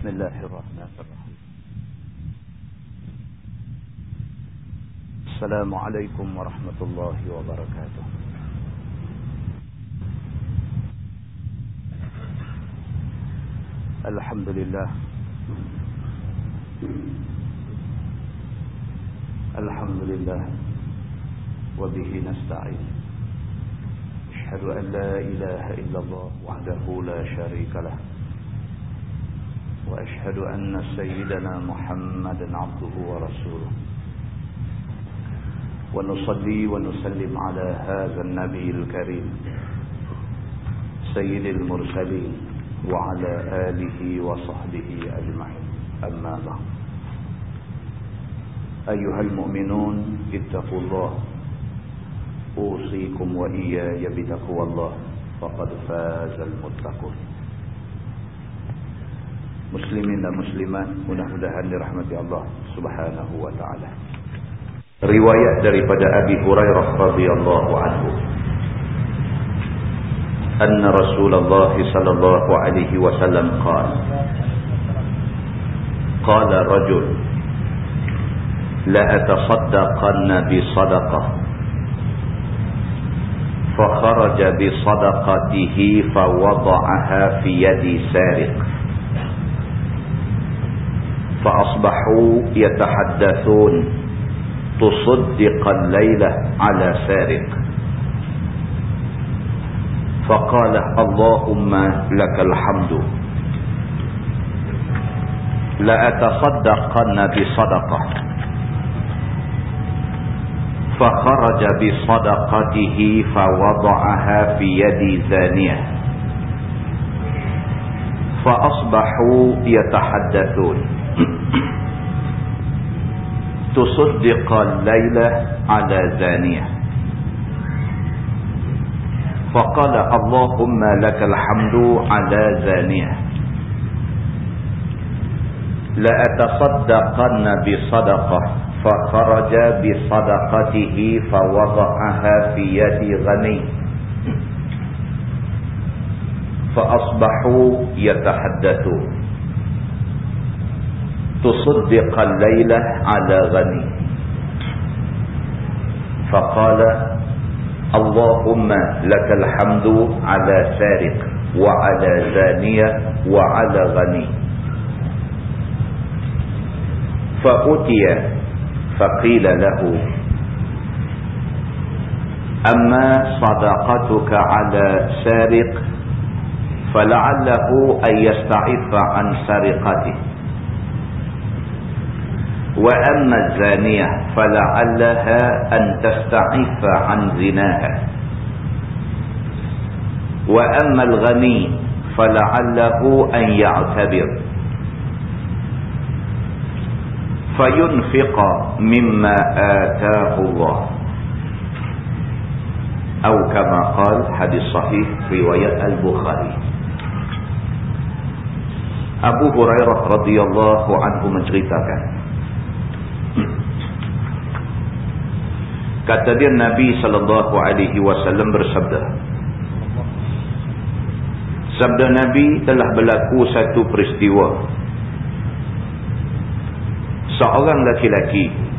بسم الله الرحمن الرحيم. السلام عليكم ورحمة الله وبركاته. الحمد لله. الحمد لله. وبه نستعين. أشهد أن لا إله إلا الله وحده لا شريك له. وأشهد أن سيدنا محمدا عبده ورسوله. ونصلي ونسلم على هذا النبي الكريم سيد المرسلين وعلى آله وصحبه أجمعين. أما بعد. أيها المؤمنون اتقوا الله. أوصيكم وإياي بتقوى الله فقد فاز المتقون. Muslimin dan muslimat mudah-mudahan dirahmati Allah Subhanahu wa taala. Riwayat daripada Abi Hurairah radhiyallahu anhu. Anna Rasulullah sallallahu alaihi wasallam qala Qala rajul la atasaddaqanna bi sadaqah فخرج بصدقته فوضعها في يد سارق فأصبحوا يتحدثون. تصدق الليلة على سارق. فقال اللهم لك الحمد. لأتصدقن بصدقة. فخرج بصدقته فوضعها في يد زانية. فأصبحوا يتحدثون. تصدق الليلة على زانية. فقال اللهم لك الحمد على زانية. لأتصدقن بصدقة فخرج بصدقته فوضعها في يد غني. فأصبحوا يتحدثون. تصدق الليلة على غني. فقال اللهم لك الحمد على سارق وعلى زانية وعلى غني. فأتي فقيل له أما صداقتك على سارق فلعله أن يستعف عن سرقته. وأما الزانية فلعلها أن تستعف عن زناها. وأما الغني فلعله أن يعتبر. فينفق مما آتاه الله. أو كما قال حديث صحيح رواية البخاري. أبو هريرة رضي الله عنه menceritakan Kata dia Nabi sallallahu alaihi wasallam bersabda. Sabda Nabi telah berlaku satu peristiwa. Seorang laki-laki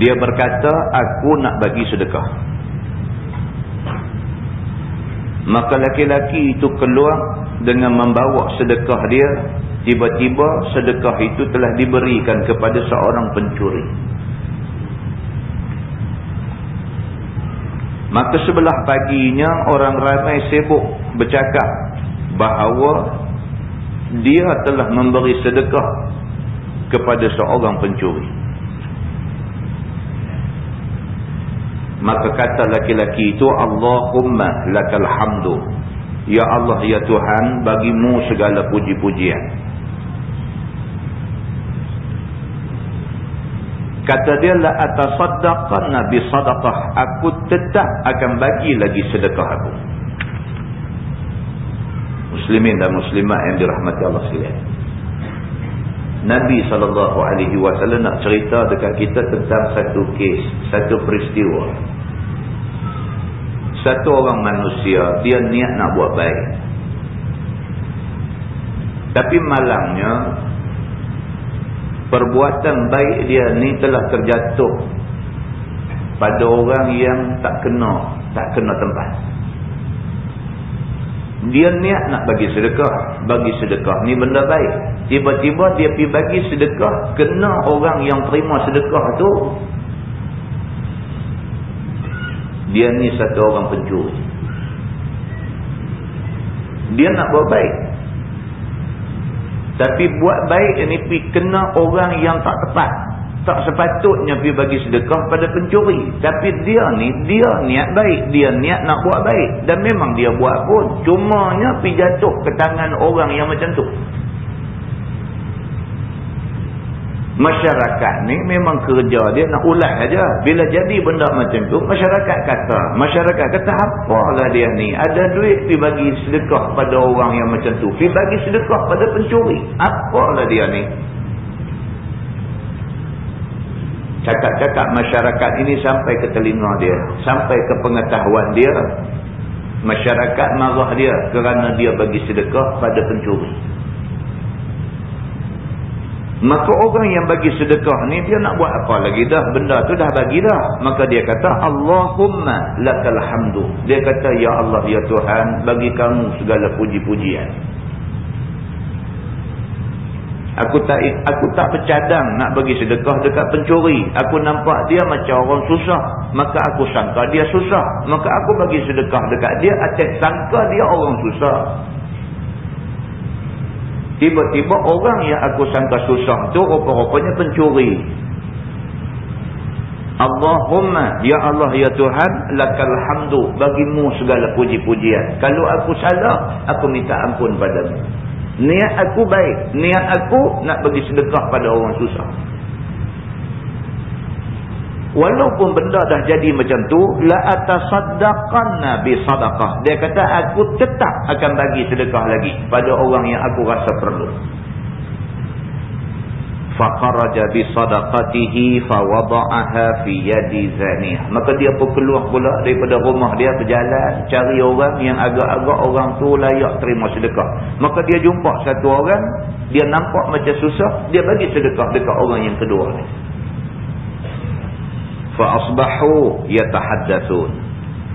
dia berkata aku nak bagi sedekah. Maka laki-laki itu keluar dengan membawa sedekah dia, tiba-tiba sedekah itu telah diberikan kepada seorang pencuri. Maka sebelah paginya orang ramai sibuk bercakap bahawa dia telah memberi sedekah kepada seorang pencuri. Maka kata laki-laki itu Allahumma lakal hamdu. Ya Allah ya Tuhan bagimu segala puji-pujian. Kata dia la atasaddaqanna bi sadaqah. Aku tetap akan bagi lagi sedekah aku. Muslimin dan muslimat yang dirahmati Allah sekalian. Nabi sallallahu alaihi wasallam nak cerita dekat kita tentang satu kes, satu peristiwa. Satu orang manusia dia niat nak buat baik. Tapi malangnya perbuatan baik dia ni telah terjatuh pada orang yang tak kena, tak kena tempat. Dia niat nak bagi sedekah, bagi sedekah ni benda baik. Tiba-tiba dia pergi bagi sedekah, kena orang yang terima sedekah tu dia ni satu orang pencuri. Dia nak buat baik. Tapi buat baik ni pergi kena orang yang tak tepat. Tak sepatutnya pergi bagi sedekah pada pencuri. Tapi dia ni, dia niat baik. Dia niat nak buat baik. Dan memang dia buat pun. Cumanya pergi jatuh ke tangan orang yang macam tu. Masyarakat ni memang kerja dia nak ulat aja. Bila jadi benda macam tu, masyarakat kata, masyarakat kata apalah dia ni? Ada duit pi bagi sedekah pada orang yang macam tu. Pi bagi sedekah pada pencuri. Apalah dia ni? Cakap-cakap masyarakat ini sampai ke telinga dia, sampai ke pengetahuan dia. Masyarakat marah dia kerana dia bagi sedekah pada pencuri. Maka orang yang bagi sedekah ni dia nak buat apa lagi dah? Benda tu dah bagi dah. Maka dia kata Allahumma lakal hamdu. Dia kata ya Allah ya Tuhan bagi kamu segala puji-pujian. Aku tak aku tak bercadang nak bagi sedekah dekat pencuri. Aku nampak dia macam orang susah. Maka aku sangka dia susah. Maka aku bagi sedekah dekat dia. Atas sangka dia orang susah. Tiba-tiba orang yang aku sangka susah tu rupa-rupanya pencuri. Allahumma ya Allah ya Tuhan lakal hamdu bagimu segala puji-pujian. Kalau aku salah, aku minta ampun padamu. Niat aku baik, niat aku nak bagi sedekah pada orang susah. Walaupun benda dah jadi macam tu, la atasaddaqanna bi sadaqah. Dia kata aku tetap akan bagi sedekah lagi pada orang yang aku rasa perlu. Faqaraja bi sadaqatihi fa wada'aha fi yadi zanih. Maka dia pun keluar pula daripada rumah dia berjalan cari orang yang agak-agak orang tu layak terima sedekah. Maka dia jumpa satu orang, dia nampak macam susah, dia bagi sedekah dekat orang yang kedua ni asbahu yatahaddatsun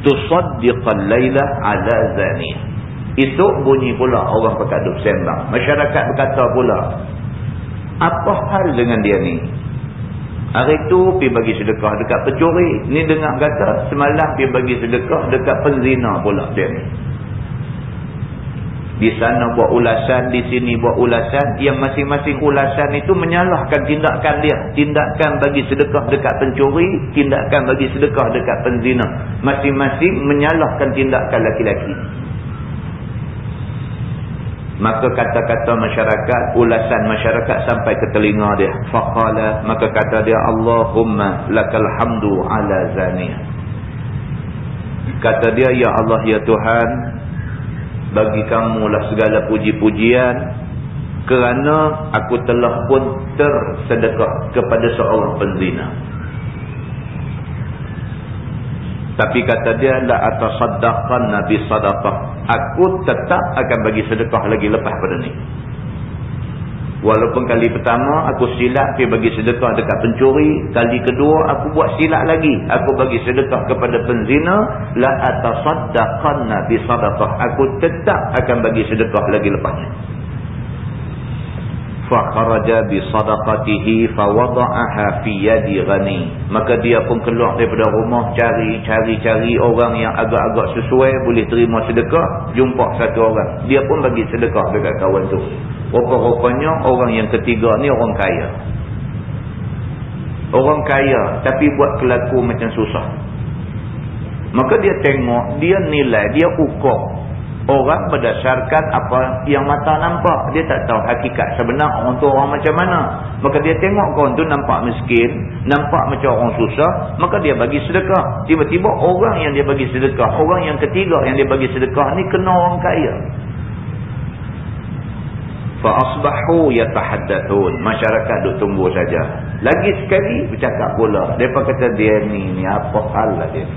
tusaddiqal laila ala zani itu bunyi pula orang berkaduk sembang. Masyarakat berkata pula apa hal dengan dia ni? Hari tu pergi bagi sedekah dekat pencuri. Ni dengar kata semalam pergi bagi sedekah dekat penzina pula dia ni di sana buat ulasan, di sini buat ulasan. Yang masing-masing ulasan itu menyalahkan tindakan dia. Tindakan bagi sedekah dekat pencuri, tindakan bagi sedekah dekat penzina. Masing-masing menyalahkan tindakan laki-laki. Maka kata-kata masyarakat, ulasan masyarakat sampai ke telinga dia. Faqala, maka kata dia, Allahumma lakal hamdu ala zaniyah. Kata dia, Ya Allah, Ya Tuhan, bagi kamulah segala puji-pujian. Kerana aku telah pun tersedekah kepada seorang penzina. Tapi kata dia la atasaddaqan nabi sadaqah. Aku tetap akan bagi sedekah lagi lepas pada ni Walaupun kali pertama aku silap pergi bagi sedekah dekat pencuri, kali kedua aku buat silap lagi. Aku bagi sedekah kepada penzina, la atasaddaqanna bi sadaqah. Aku tetap akan bagi sedekah lagi lepasnya. Fa kharaja bi sadaqatihi fa wada'aha fi yadi ghani. Maka dia pun keluar daripada rumah cari-cari-cari orang yang agak-agak sesuai boleh terima sedekah, jumpa satu orang. Dia pun bagi sedekah dekat kawan tu. Rupa-rupanya orang yang ketiga ni orang kaya. Orang kaya tapi buat kelaku macam susah. Maka dia tengok, dia nilai, dia ukur. Orang berdasarkan apa yang mata nampak. Dia tak tahu hakikat sebenar orang tu orang macam mana. Maka dia tengok orang tu nampak miskin. Nampak macam orang susah. Maka dia bagi sedekah. Tiba-tiba orang yang dia bagi sedekah. Orang yang ketiga yang dia bagi sedekah ni kena orang kaya asbahu yatahaddatsun masyarakat duk tunggu saja lagi sekali bercakap pula depa kata dia ni ni apa hal lah dia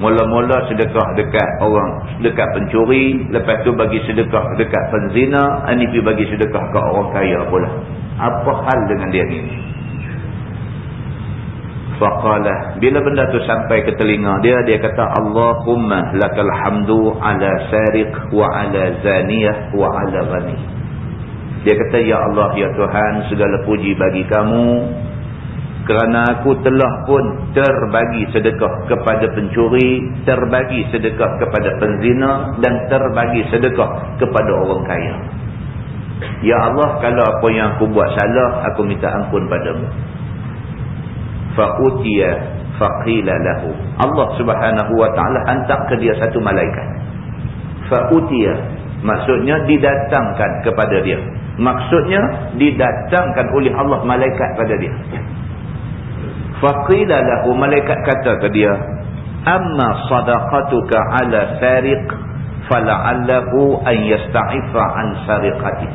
Mula-mula sedekah dekat orang, dekat pencuri. Lepas tu bagi sedekah dekat penzina. Ini pergi bagi sedekah ke orang kaya pula. Apa hal dengan dia ni? Faqalah. Bila benda tu sampai ke telinga dia, dia kata, Allahumma lakal hamdu ala sariq wa ala zaniyah wa ala ghani. Dia kata, Ya Allah, Ya Tuhan, segala puji bagi kamu kerana aku telah pun terbagi sedekah kepada pencuri, terbagi sedekah kepada penzina dan terbagi sedekah kepada orang kaya. Ya Allah, kalau apa yang aku buat salah, aku minta ampun padamu. Fa'utiya faqila lahu. Allah subhanahu wa ta'ala hantar ke dia satu malaikat. Fa'utiya. Maksudnya didatangkan kepada dia. Maksudnya didatangkan oleh Allah malaikat pada dia. Faqila lahu malaikat kata ke dia, "Amma sadaqatuka ala sariq fala'allahu an yasta'ifa an sariqati."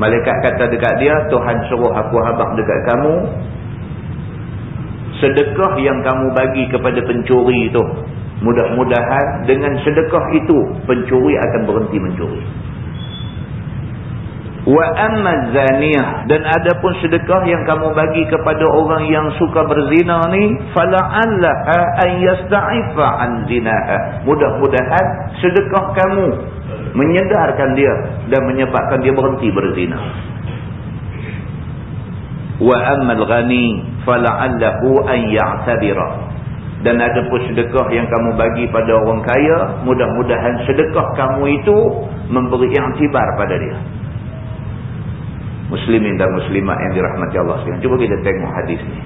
Malaikat kata dekat dia, "Tuhan suruh aku habaq dekat kamu sedekah yang kamu bagi kepada pencuri itu, mudah-mudahan dengan sedekah itu pencuri akan berhenti mencuri." wa amma zaniyah dan adapun sedekah yang kamu bagi kepada orang yang suka berzina ni fala'allaha an yasta'ifa an zinaha. Mudah-mudahan sedekah kamu menyedarkan dia dan menyebabkan dia berhenti berzina. Wa amma al-ghani fala'allahu an ya'tabira dan adapun sedekah yang kamu bagi pada orang kaya mudah-mudahan sedekah kamu itu memberi iktibar pada dia muslimin dan muslimat yang dirahmati Allah sekalian. Cuba kita tengok hadis ni.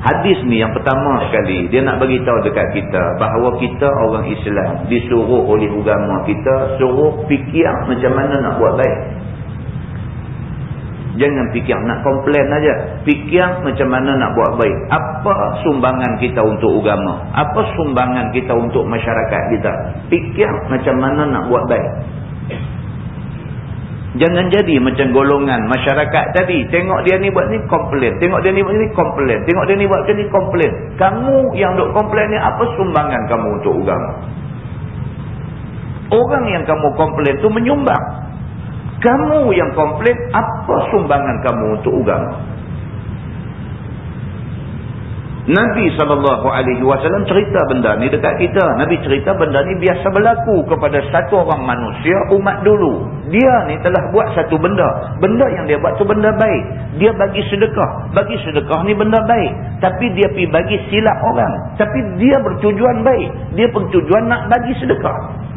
Hadis ni yang pertama sekali dia nak bagi tahu dekat kita bahawa kita orang Islam disuruh oleh agama kita suruh fikir macam mana nak buat baik. Jangan fikir nak komplain aja. Fikir macam mana nak buat baik. Apa sumbangan kita untuk agama? Apa sumbangan kita untuk masyarakat kita? Fikir macam mana nak buat baik. Jangan jadi macam golongan masyarakat tadi. Tengok dia ni buat ni komplain. Tengok dia ni buat ni komplain. Tengok dia ni buat ni komplain. Kamu yang duk komplain ni apa sumbangan kamu untuk agama? Orang yang kamu komplain tu menyumbang. Kamu yang komplain apa sumbangan kamu untuk agama? Nabi SAW cerita benda ni dekat kita. Nabi cerita benda ni biasa berlaku kepada satu orang manusia umat dulu. Dia ni telah buat satu benda. Benda yang dia buat tu benda baik. Dia bagi sedekah. Bagi sedekah ni benda baik. Tapi dia pergi bagi silap orang. Tapi dia bertujuan baik. Dia bertujuan nak bagi sedekah.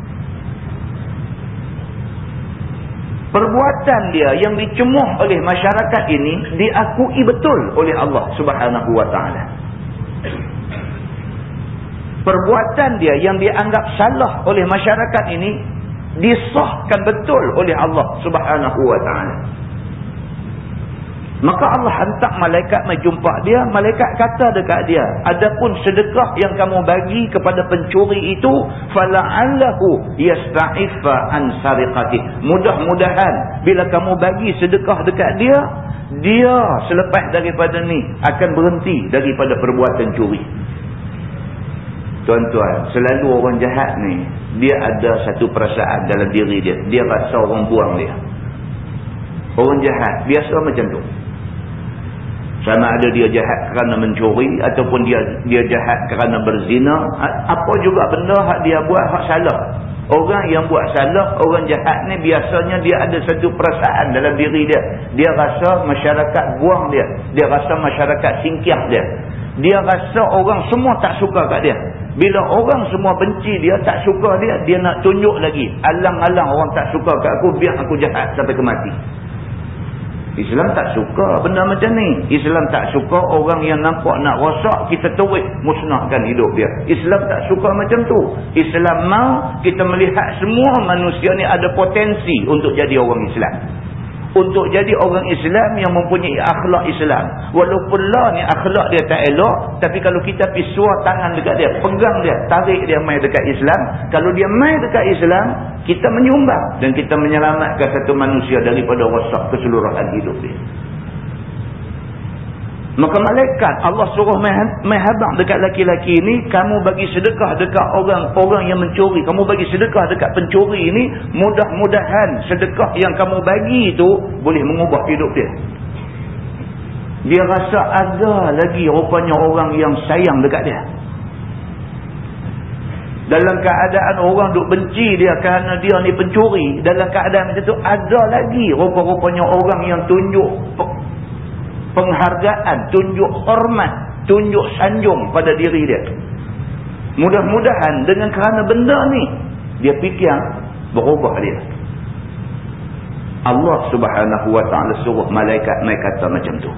Perbuatan dia yang dicemuh oleh masyarakat ini diakui betul oleh Allah Subhanahu wa taala. Perbuatan dia yang dianggap salah oleh masyarakat ini disahkan betul oleh Allah subhanahu wa ta'ala maka Allah hantar malaikat menjumpa dia malaikat kata dekat dia adapun sedekah yang kamu bagi kepada pencuri itu fala'allahu yasta'ifa an sariqati mudah-mudahan bila kamu bagi sedekah dekat dia dia selepas daripada ni akan berhenti daripada perbuatan curi Tuan-tuan, selalu orang jahat ni, dia ada satu perasaan dalam diri dia. Dia rasa orang buang dia. Orang jahat, biasa macam tu. Sama ada dia jahat kerana mencuri, ataupun dia dia jahat kerana berzina. Apa juga benda hak dia buat, hak salah. Orang yang buat salah, orang jahat ni biasanya dia ada satu perasaan dalam diri dia. Dia rasa masyarakat buang dia. Dia rasa masyarakat singkir dia. Dia rasa orang semua tak suka kat dia. Bila orang semua benci dia, tak suka dia, dia nak tunjuk lagi. Alang-alang orang tak suka kat aku, biar aku jahat sampai ke mati. Islam tak suka benda macam ni. Islam tak suka orang yang nampak nak rosak, kita tuik musnahkan hidup dia. Islam tak suka macam tu. Islam mau kita melihat semua manusia ni ada potensi untuk jadi orang Islam untuk jadi orang Islam yang mempunyai akhlak Islam. Walaupun lah ni akhlak dia tak elok, tapi kalau kita pergi suar tangan dekat dia, pegang dia, tarik dia main dekat Islam, kalau dia main dekat Islam, kita menyumbang dan kita menyelamatkan satu manusia daripada rosak keseluruhan hidup dia. Maka malaikat Allah suruh mai habang dekat laki-laki ni kamu bagi sedekah dekat orang-orang yang mencuri. Kamu bagi sedekah dekat pencuri ni mudah-mudahan sedekah yang kamu bagi itu boleh mengubah hidup dia. Dia rasa ada lagi rupanya orang yang sayang dekat dia. Dalam keadaan orang duk benci dia kerana dia ni pencuri. Dalam keadaan macam tu ada lagi rupa-rupanya orang yang tunjuk penghargaan, tunjuk hormat, tunjuk sanjung pada diri dia. Mudah-mudahan dengan kerana benda ni, dia fikir berubah dia. Allah subhanahu wa ta'ala suruh malaikat naik kata macam tu.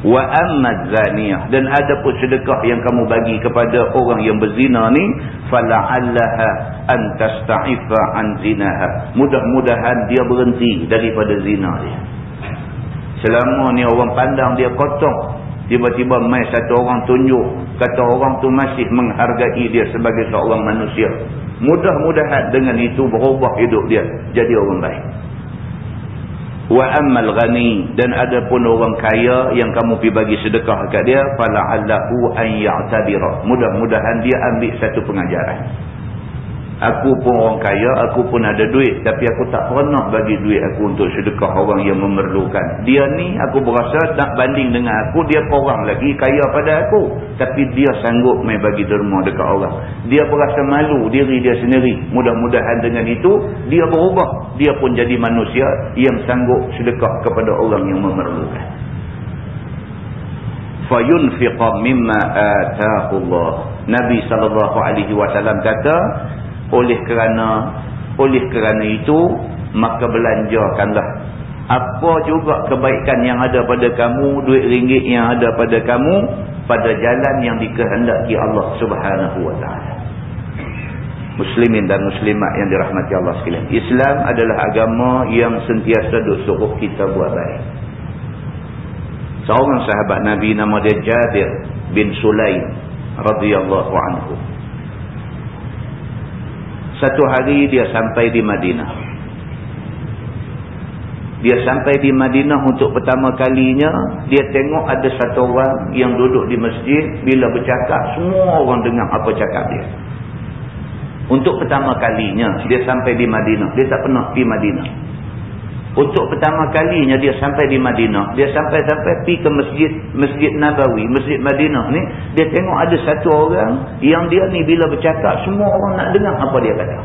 Wa ammad zaniyah. Dan ada pun sedekah yang kamu bagi kepada orang yang berzina ni. Fala'allaha antasta'ifa an zinaha. Mudah-mudahan dia berhenti daripada zina dia. Selama ni orang pandang dia kotor. Tiba-tiba mai satu orang tunjuk. Kata orang tu masih menghargai dia sebagai seorang manusia. Mudah-mudahan dengan itu berubah hidup dia. Jadi orang baik. Wa ammal ghani. Dan ada pun orang kaya yang kamu pergi bagi sedekah kat dia. Fala'allahu an ya'tabira. Mudah-mudahan dia ambil satu pengajaran Aku pun orang kaya, aku pun ada duit. Tapi aku tak pernah bagi duit aku untuk sedekah orang yang memerlukan. Dia ni aku berasa nak banding dengan aku, dia korang lagi kaya pada aku. Tapi dia sanggup main bagi derma dekat orang. Dia berasa malu diri dia sendiri. Mudah-mudahan dengan itu, dia berubah. Dia pun jadi manusia yang sanggup sedekah kepada orang yang memerlukan. فَيُنْفِقَ مِمَّا آتَاهُ اللَّهُ Nabi SAW kata, oleh kerana oleh kerana itu maka belanjakanlah. Apa juga kebaikan yang ada pada kamu duit ringgit yang ada pada kamu pada jalan yang dikehendaki Allah Subhanahu wa taala. Muslimin dan muslimat yang dirahmati Allah sekalian. Islam adalah agama yang sentiasa suruh kita buat baik. Seorang sahabat Nabi nama dia Jabir bin Sulaim radhiyallahu anhu satu hari dia sampai di Madinah. Dia sampai di Madinah untuk pertama kalinya, dia tengok ada satu orang yang duduk di masjid, bila bercakap, semua orang dengar apa cakap dia. Untuk pertama kalinya, dia sampai di Madinah. Dia tak pernah pergi Madinah. Untuk pertama kalinya dia sampai di Madinah. Dia sampai-sampai pergi ke masjid masjid Nabawi, masjid Madinah ni. Dia tengok ada satu orang yang dia ni bila bercakap semua orang nak dengar apa dia kata.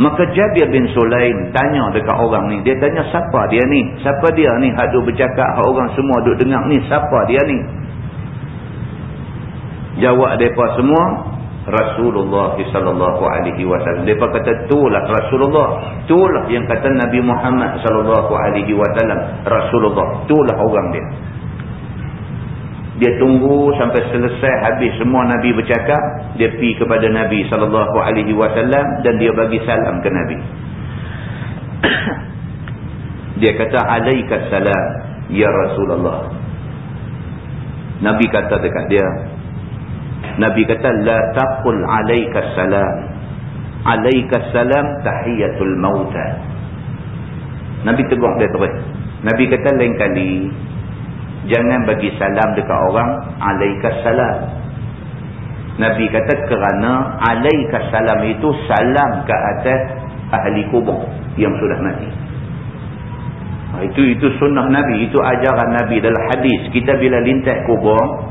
Maka Jabir bin Sulaim tanya dekat orang ni. Dia tanya siapa dia ni? Siapa dia ni? Hak duk bercakap, hak orang semua duk dengar ni. Siapa dia ni? Jawab mereka semua, Rasulullah sallallahu alaihi wasallam. Depa kata itulah Rasulullah. Itulah yang kata Nabi Muhammad sallallahu alaihi wasallam. Rasulullah. Itulah orang dia. Dia tunggu sampai selesai habis semua Nabi bercakap, dia pergi kepada Nabi sallallahu alaihi wasallam dan dia bagi salam ke Nabi. dia kata alaikas salam ya Rasulullah. Nabi kata dekat dia, Nabi kata la taqul alayka salam. Alayka salam tahiyatul mauta. Nabi tegur dia terus. Nabi kata lain kali jangan bagi salam dekat orang alayka salam. Nabi kata kerana alayka salam itu salam ke atas ahli kubur yang sudah mati. Ha, itu itu sunnah Nabi, itu ajaran Nabi dalam hadis. Kita bila lintas kubur,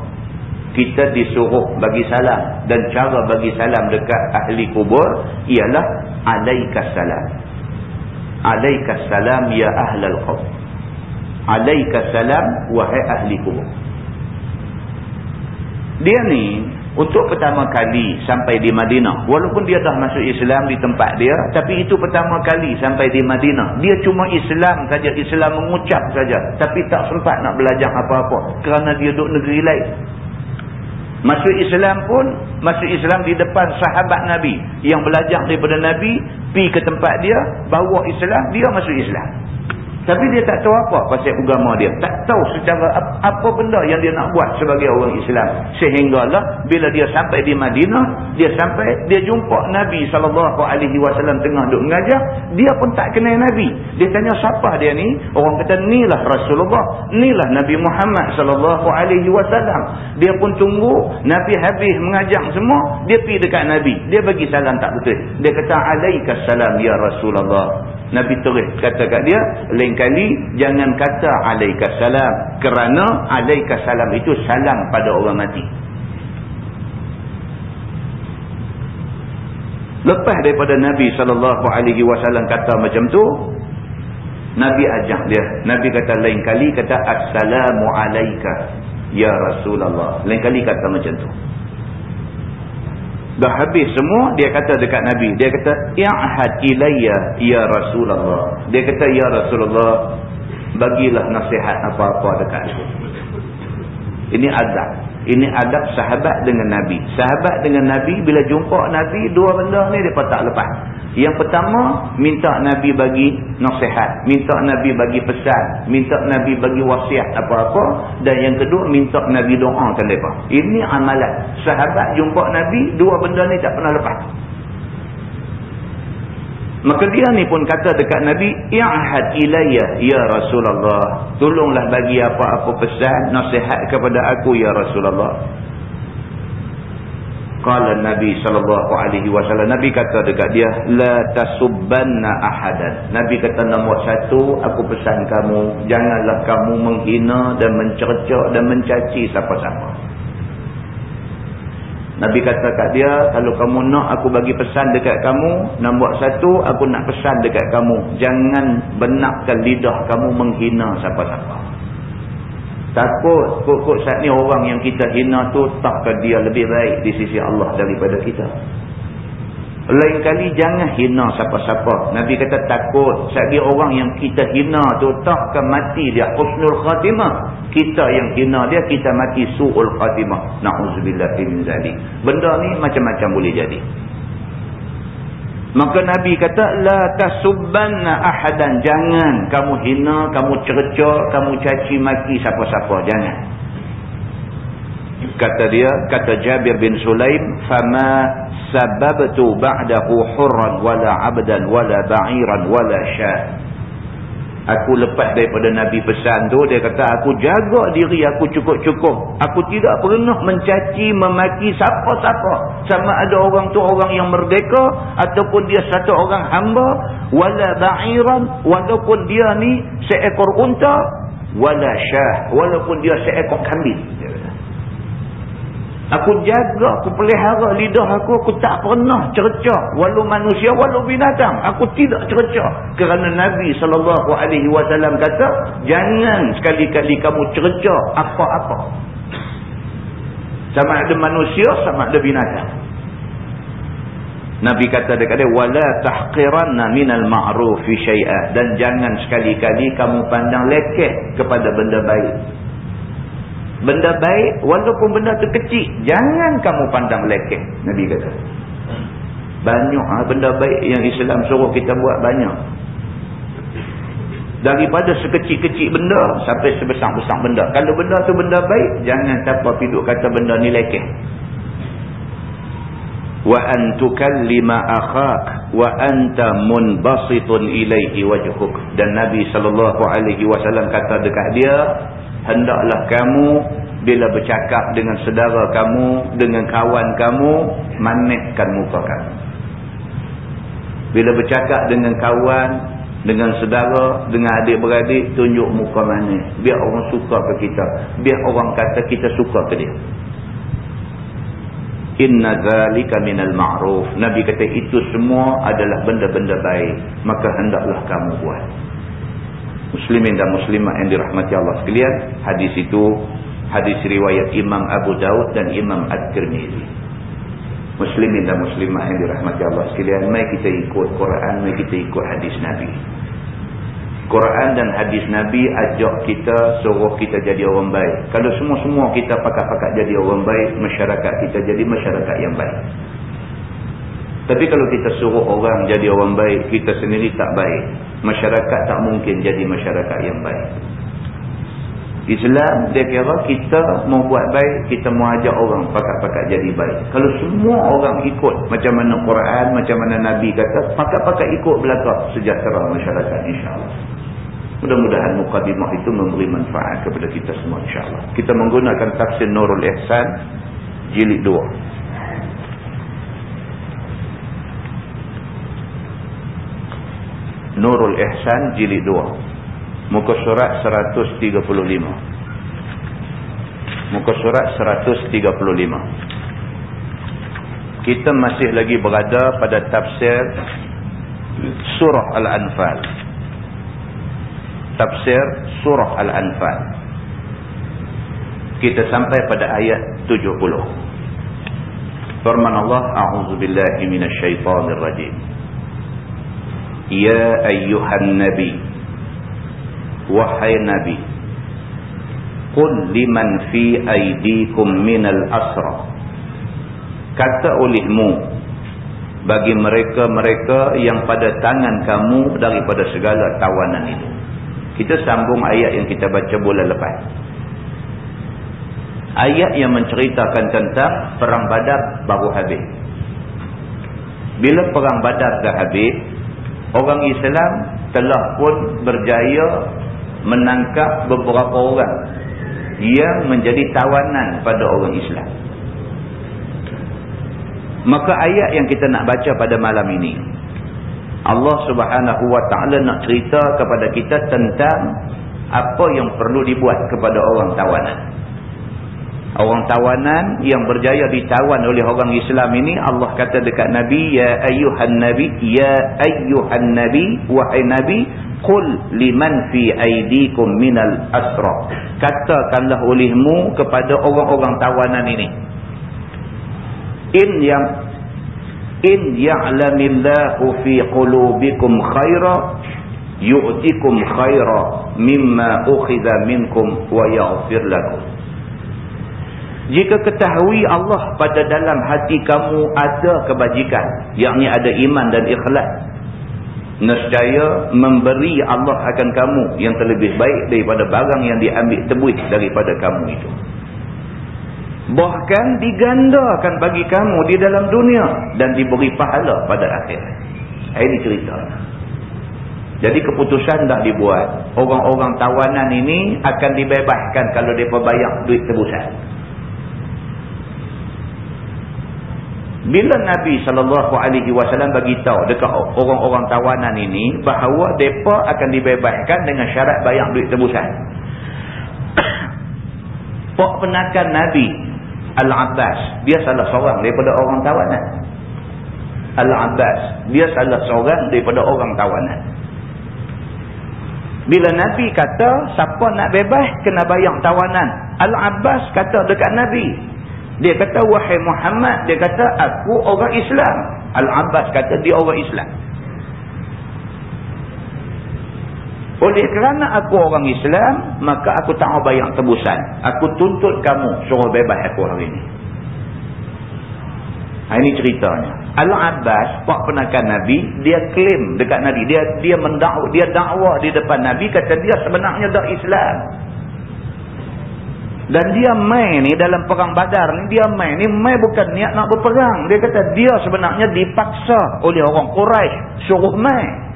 kita disuruh bagi salam dan cara bagi salam dekat ahli kubur ialah alaikas salam. Alaikas salam ya ahlal qubur alaikas salam wahai ahli kubur. Dia ni untuk pertama kali sampai di Madinah walaupun dia dah masuk Islam di tempat dia tapi itu pertama kali sampai di Madinah. Dia cuma Islam saja Islam mengucap saja tapi tak sempat nak belajar apa-apa kerana dia duduk negeri lain Masuk Islam pun, masuk Islam di depan sahabat Nabi. Yang belajar daripada Nabi, pi ke tempat dia, bawa Islam, dia masuk Islam. Tapi dia tak tahu apa pasal agama dia. Tak tahu secara apa benda yang dia nak buat sebagai orang Islam. Sehinggalah bila dia sampai di Madinah, dia sampai, dia jumpa Nabi SAW tengah duduk mengajar, dia pun tak kenal Nabi. Dia tanya siapa dia ni? Orang kata, inilah Rasulullah. Inilah Nabi Muhammad SAW. Dia pun tunggu, Nabi habis mengajar semua, dia pergi dekat Nabi. Dia bagi salam tak betul. Dia kata, alaikassalam ya Rasulullah. Nabi terus kata kat dia, lain kali jangan kata alaikassalam. Kerana alaikassalam itu salam pada orang mati. Lepas daripada Nabi SAW kata macam tu, Nabi ajak dia. Nabi kata lain kali kata assalamu alaika ya Rasulullah. Lain kali kata macam tu. Dah habis semua, dia kata dekat Nabi. Dia kata, I'ahad ilayya ya Rasulullah. Dia kata, Ya Rasulullah, bagilah nasihat apa-apa dekat aku. Ini adab. Ini adab sahabat dengan Nabi. Sahabat dengan Nabi, bila jumpa Nabi, dua benda ni dia tak lepas. Yang pertama, minta Nabi bagi nasihat. Minta Nabi bagi pesan. Minta Nabi bagi wasiat apa-apa. Dan yang kedua, minta Nabi doakan mereka. Ini amalan. Sahabat jumpa Nabi, dua benda ni tak pernah lepas. Maka dia ni pun kata dekat Nabi, I'ahad ilayah, Ya Rasulullah. Tolonglah bagi apa-apa pesan, nasihat kepada aku, Ya Rasulullah. Qala Nabi sallallahu alaihi wasallam Nabi kata dekat dia la tasubbanna ahadan. Nabi kata nombor satu aku pesan kamu janganlah kamu menghina dan mencercah dan mencaci siapa-siapa. Nabi kata kat dia kalau kamu nak aku bagi pesan dekat kamu nombor satu aku nak pesan dekat kamu jangan benakkan lidah kamu menghina siapa-siapa. Takut kok-kok saat ni orang yang kita hina tu takkah dia lebih baik di sisi Allah daripada kita. Lain kali jangan hina siapa-siapa. Nabi kata takut saat dia orang yang kita hina tu takkah mati dia husnul khatimah. Kita yang hina dia kita mati su'ul khatimah. Na'udzubillah min zalik. Benda ni macam-macam boleh jadi. Maka Nabi kata la tasubbanna ahadan jangan kamu hina, kamu cerca, kamu caci maki siapa-siapa jangan. Kata dia, kata Jabir bin Sulaim, fama sababtu ba'dahu hurran wala 'abdan wala ba'iran wala syaa. Aku lepas daripada Nabi pesan tu, dia kata aku jaga diri aku cukup-cukup. Aku tidak pernah mencaci, memaki siapa-siapa. Sama ada orang tu orang yang merdeka, ataupun dia satu orang hamba, wala ba'iran, walaupun dia ni seekor unta, wala syah, walaupun dia seekor kambing. Aku jaga, aku pelihara lidah aku, aku tak pernah cerca. Walau manusia, walau binatang. Aku tidak cerca. Kerana Nabi SAW kata, jangan sekali-kali kamu cerca apa-apa. Sama ada manusia, sama ada binatang. Nabi kata dekat dia, tahqiranna minal ma'ruf fi syai'ah dan jangan sekali-kali kamu pandang lekeh kepada benda baik. Benda baik, walaupun benda tu kecil, jangan kamu pandang lekeh. Nabi kata. Banyak ha, benda baik yang Islam suruh kita buat banyak. Daripada sekecil-kecil benda sampai sebesar-besar benda. Kalau benda tu benda baik, jangan siapa piduk kata benda ni lekeh. Wa antukallima akhak wa anta munbasitun ilaihi wajhuk. Dan Nabi SAW kata dekat dia, hendaklah kamu bila bercakap dengan saudara kamu, dengan kawan kamu, maniskan muka kamu. Bila bercakap dengan kawan, dengan saudara, dengan adik-beradik, tunjuk muka manis. Biar orang suka ke kita. Biar orang kata kita suka ke dia. Inna zalika minal ma'ruf. Nabi kata itu semua adalah benda-benda baik. Maka hendaklah kamu buat muslimin dan muslimat yang dirahmati Allah sekalian hadis itu hadis riwayat Imam Abu Daud dan Imam At-Tirmizi. Muslimin dan muslimat yang dirahmati Allah sekalian mai kita ikut Quran mai kita ikut hadis Nabi. Quran dan hadis Nabi ajak kita suruh kita jadi orang baik. Kalau semua-semua kita pakat-pakat jadi orang baik masyarakat kita jadi masyarakat yang baik. Tapi kalau kita suruh orang jadi orang baik kita sendiri tak baik masyarakat tak mungkin jadi masyarakat yang baik. Islam dia kira kita mau buat baik, kita mau ajak orang pakat-pakat jadi baik. Kalau semua orang ikut macam mana Quran, macam mana Nabi kata, pakat-pakat ikut belakang sejahtera masyarakat insya-Allah. Mudah-mudahan mukadimah itu memberi manfaat kepada kita semua insya-Allah. Kita menggunakan tafsir Nurul Ihsan jilid 2. Nurul Ihsan jilid 2 muka surat 135 muka surat 135 kita masih lagi berada pada tafsir surah Al-Anfal. Tafsir surah Al-Anfal. Kita sampai pada ayat 70 firman Allah a'udzubillahi minasyaitonirrajim Ya ayyuhan nabi. Wahai nabi. Qul liman fi aidikum minal asra. Kata olehmu Bagi mereka-mereka yang pada tangan kamu Daripada segala tawanan itu. Kita sambung ayat yang kita baca bulan lepas. Ayat yang menceritakan tentang Perang badar baru habis. Bila perang badar dah habis orang Islam telah pun berjaya menangkap beberapa orang yang menjadi tawanan pada orang Islam. Maka ayat yang kita nak baca pada malam ini Allah Subhanahu wa taala nak cerita kepada kita tentang apa yang perlu dibuat kepada orang tawanan. Orang tawanan yang berjaya ditawan oleh orang Islam ini Allah kata dekat Nabi ya ayyuhan nabi ya ayyuhan nabi wahai nabi qul liman fi aydikum minal asra katakanlah olehmu kepada orang-orang tawanan ini. In yang in ya'lamillahu fi qulubikum khaira yu'tikum khaira mimma ukhidha minkum wa yaghfir lakum jika ketahui Allah pada dalam hati kamu ada kebajikan. Yang ada iman dan ikhlas. Nescaya memberi Allah akan kamu yang terlebih baik daripada barang yang diambil tebuih daripada kamu itu. Bahkan digandakan bagi kamu di dalam dunia dan diberi pahala pada akhirat. Ini cerita. Jadi keputusan dah dibuat. Orang-orang tawanan ini akan dibebaskan kalau mereka bayar duit tebusan. Bila Nabi SAW bagi tahu dekat orang-orang tawanan ini bahawa mereka akan dibebaskan dengan syarat bayar duit tebusan. Pak penakan Nabi Al-Abbas, dia salah seorang daripada orang tawanan. Al-Abbas, dia salah seorang daripada orang tawanan. Bila Nabi kata, siapa nak bebas, kena bayar tawanan. Al-Abbas kata dekat Nabi, dia kata, wahai Muhammad, dia kata, aku orang Islam. Al-Abbas kata, dia orang Islam. Oleh kerana aku orang Islam, maka aku tak bayar tebusan. Aku tuntut kamu suruh bebas aku hari ini. Ha, ini ceritanya. Al-Abbas, pak penakan Nabi, dia klaim dekat Nabi. Dia dia mendakwa, dia dakwa di depan Nabi, kata dia sebenarnya dah Islam. Dan dia main ni dalam perang badar ni, dia main ni, main bukan niat nak berperang. Dia kata dia sebenarnya dipaksa oleh orang Quraisy suruh main.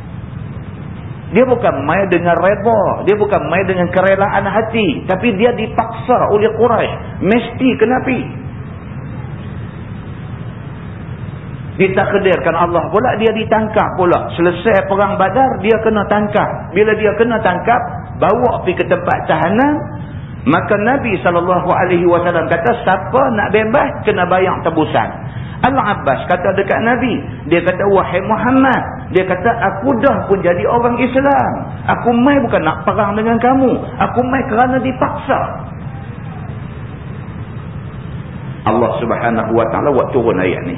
Dia bukan main dengan reba. Dia bukan main dengan kerelaan hati. Tapi dia dipaksa oleh Quraisy Mesti kenapi. Ditakdirkan Allah pula, dia ditangkap pula. Selesai perang badar, dia kena tangkap. Bila dia kena tangkap, bawa pergi ke tempat tahanan, Maka Nabi SAW kata, siapa nak bebas, kena bayar tebusan. Al-Abbas kata dekat Nabi, dia kata, wahai Muhammad, dia kata, aku dah pun jadi orang Islam. Aku mai bukan nak perang dengan kamu. Aku mai kerana dipaksa. Allah subhanahu wa ta'ala buat turun ayat ni.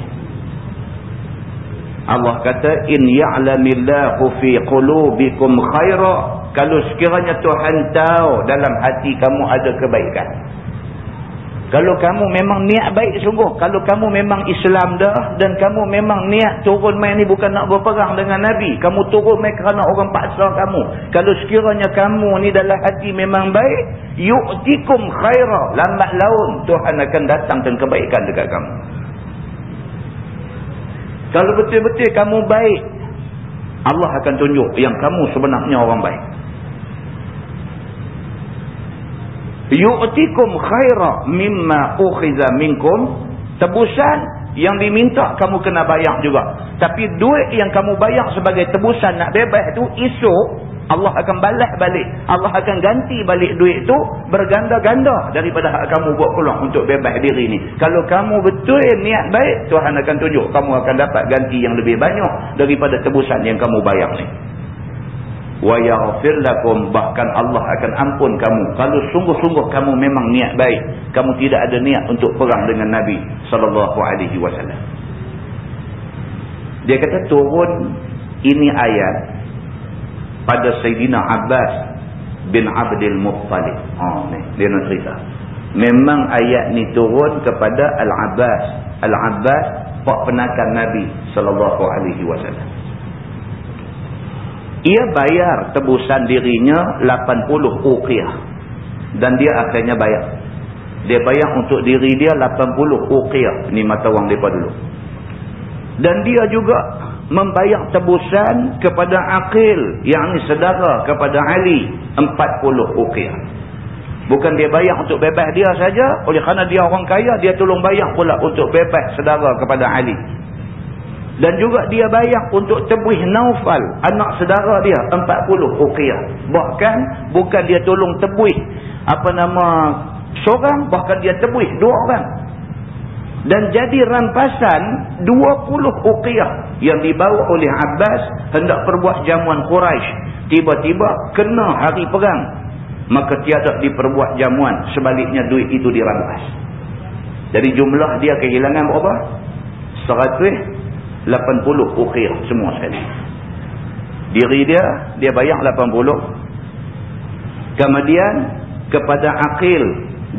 Allah kata, In ya'lamillahu fi qulubikum khaira kalau sekiranya Tuhan tahu dalam hati kamu ada kebaikan. Kalau kamu memang niat baik sungguh. Kalau kamu memang Islam dah. Dan kamu memang niat turun main ni bukan nak berperang dengan Nabi. Kamu turun main kerana orang paksa kamu. Kalau sekiranya kamu ni dalam hati memang baik. Yu'tikum khairah. Lambat laun. Tuhan akan datang dan kebaikan dekat kamu. Kalau betul-betul kamu baik. Allah akan tunjuk yang kamu sebenarnya orang baik. Yu'tikum khaira mimma ukhiza minkum. Tebusan yang diminta kamu kena bayar juga. Tapi duit yang kamu bayar sebagai tebusan nak bebas tu esok Allah akan balas balik. Allah akan ganti balik duit tu berganda-ganda daripada hak kamu buat peluang untuk bebas diri ni. Kalau kamu betul niat baik Tuhan akan tunjuk kamu akan dapat ganti yang lebih banyak daripada tebusan yang kamu bayar ni wa yaghfir lakum bahkan Allah akan ampun kamu. Kalau sungguh-sungguh kamu memang niat baik kamu tidak ada niat untuk perang dengan Nabi sallallahu alaihi wasallam. Dia kata turun ini ayat pada Sayyidina Abbas bin Abdul Muttalib. Oh ni dia nak cerita. Memang ayat ni turun kepada Al-Abbas. Al-Abbas pak penakan Nabi sallallahu alaihi wasallam ia bayar tebusan dirinya 80 uqiyah. Dan dia akhirnya bayar. Dia bayar untuk diri dia 80 uqiyah. Ini mata wang mereka dulu. Dan dia juga membayar tebusan kepada Aqil. Yang ini sedara kepada Ali. 40 uqiyah. Bukan dia bayar untuk bebas dia saja. Oleh kerana dia orang kaya, dia tolong bayar pula untuk bebas sedara kepada Ali. Dan juga dia bayar untuk tebuih Naufal, anak saudara dia, 40 uqiyah. Bahkan, bukan dia tolong tebuih apa nama seorang, bahkan dia tebuih dua orang. Dan jadi rampasan 20 uqiyah yang dibawa oleh Abbas hendak perbuat jamuan Quraisy. Tiba-tiba kena hari perang. Maka tiada diperbuat jamuan, sebaliknya duit itu dirampas. Jadi jumlah dia kehilangan berapa? 100 80 ukhir semua sekali. Diri dia dia bayar 80 kemudian kepada akil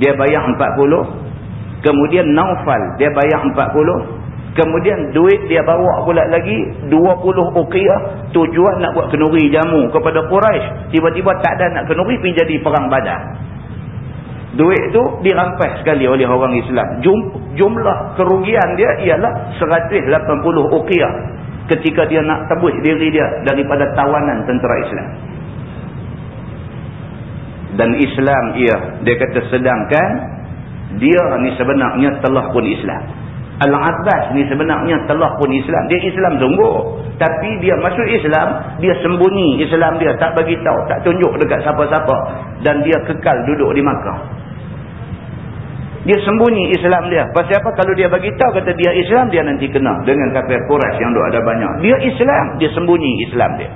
dia bayar 40 kemudian naufal dia bayar 40 kemudian duit dia bawa pula lagi 20 ukhir. Tujuan nak buat kenuri jamu kepada Quraisy. Tiba-tiba tak ada nak kenuri pergi jadi perang badan duit tu dirampas sekali oleh orang Islam. Jum, jumlah kerugian dia ialah 180 uqiyah ketika dia nak tebus diri dia daripada tawanan tentera Islam. Dan Islam ia dia kata sedangkan dia ni sebenarnya telah pun Islam Al-Abbas ni sebenarnya telah pun Islam dia Islam sungguh tapi dia masuk Islam dia sembunyi Islam dia tak bagi tahu tak tunjuk dekat siapa-siapa dan dia kekal duduk di Makkah dia sembunyi Islam dia. Pasal apa? Kalau dia bagi tahu kata dia Islam, dia nanti kena dengan kafir Quraisy yang ada banyak. Dia Islam, dia sembunyi Islam dia.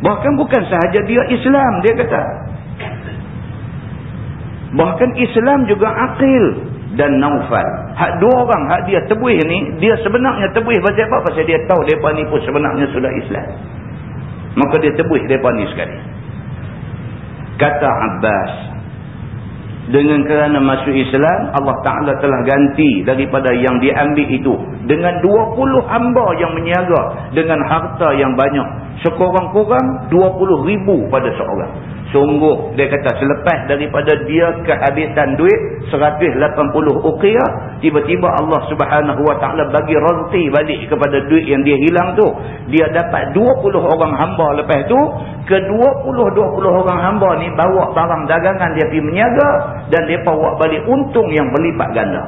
Bahkan bukan sahaja dia Islam, dia kata. Bahkan Islam juga akil dan naufal. Hak dua orang, hak dia tebuih ni, dia sebenarnya tebuih pasal apa? Pasal dia tahu mereka ni pun sebenarnya sudah Islam. Maka dia tebuih mereka ni sekali. Kata Abbas, dengan kerana masuk Islam Allah Ta'ala telah ganti daripada yang diambil itu dengan 20 hamba yang menyaga dengan harta yang banyak sekurang-kurang 20 ribu pada seorang Sungguh dia kata selepas daripada dia kehabisan duit 180 uqiyah tiba-tiba Allah Subhanahu wa taala bagi rezeki balik kepada duit yang dia hilang tu. Dia dapat 20 orang hamba lepas tu ke 20 20 orang hamba ni bawa barang dagangan dia pergi menyaga dan depa bawa balik untung yang berlipat ganda.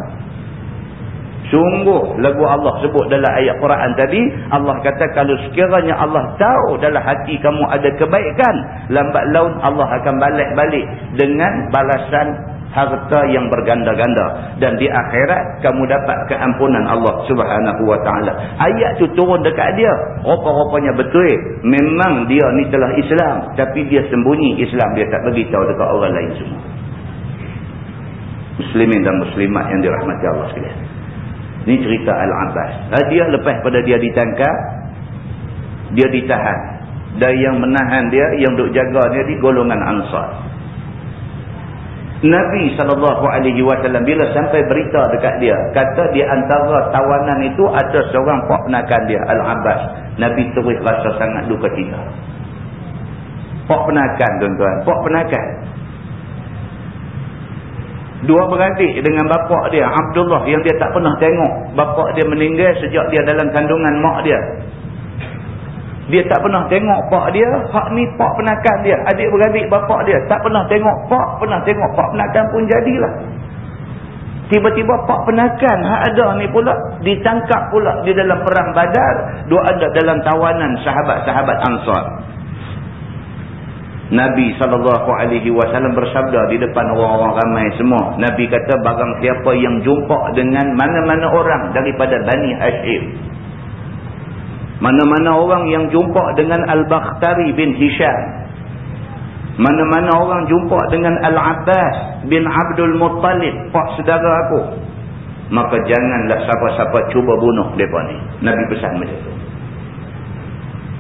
Sungguh lagu Allah sebut dalam ayat Quran tadi. Allah kata kalau sekiranya Allah tahu dalam hati kamu ada kebaikan. Lambat laun Allah akan balik-balik dengan balasan harta yang berganda-ganda. Dan di akhirat kamu dapat keampunan Allah ta'ala. Ayat tu turun dekat dia. Rupa-rupanya betul. Memang dia ni telah Islam. Tapi dia sembunyi Islam. Dia tak beritahu dekat orang lain semua. Muslimin dan muslimat yang dirahmati Allah sekalian. Ini cerita Al-Abbas. Dia lepas pada dia ditangkap, dia ditahan. Dan yang menahan dia, yang duk jaga dia di golongan Ansar. Nabi SAW bila sampai berita dekat dia. Kata di antara tawanan itu ada seorang pak penakan dia. Al-Abbas. Nabi terus rasa sangat duka cita. Pak penakan tuan-tuan. Pak penakan. Dua beradik dengan bapak dia. Abdullah yang dia tak pernah tengok. Bapak dia meninggal sejak dia dalam kandungan mak dia. Dia tak pernah tengok pak dia. Hak ni pak penakan dia. Adik-beradik bapak dia. Tak pernah tengok pak. Pernah tengok pak penakan pun jadilah. Tiba-tiba pak penakan hak ada ni pula. Ditangkap pula di dalam perang badar. Dua ada dalam tawanan sahabat-sahabat ansar. Nabi SAW bersabda di depan orang-orang ramai semua. Nabi kata barang siapa yang jumpa dengan mana-mana orang daripada Bani Hashim. Mana-mana orang yang jumpa dengan Al-Bakhtari bin Hisham. Mana-mana orang jumpa dengan Al-Abbas bin Abdul Muttalib. Pak sedara aku. Maka janganlah siapa-siapa cuba bunuh mereka ni. Nabi pesan macam tu.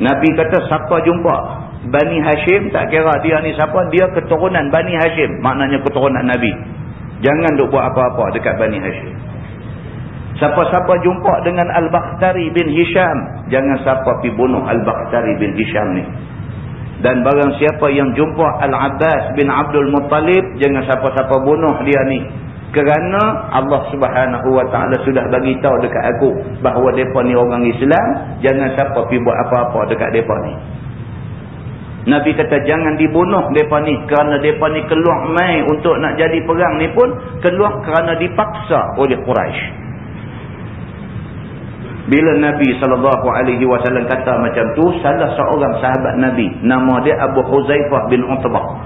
Nabi kata siapa jumpa Bani Hashim tak kira dia ni siapa. Dia keturunan Bani Hashim. Maknanya keturunan Nabi. Jangan duk buat apa-apa dekat Bani Hashim. Siapa-siapa jumpa dengan Al-Bakhtari bin Hisham. Jangan siapa pergi bunuh Al-Bakhtari bin Hisham ni. Dan barang siapa yang jumpa Al-Abbas bin Abdul Muttalib. Jangan siapa-siapa bunuh dia ni. Kerana Allah subhanahu wa ta'ala sudah bagi tahu dekat aku. Bahawa mereka ni orang Islam. Jangan siapa pergi buat apa-apa dekat mereka ni. Nabi kata jangan dibunuh mereka ni. Kerana mereka ni keluar mai untuk nak jadi perang ni pun. Keluar kerana dipaksa oleh Quraisy. Bila Nabi SAW kata macam tu, salah seorang sahabat Nabi, nama dia Abu Huzaifah bin Utbah.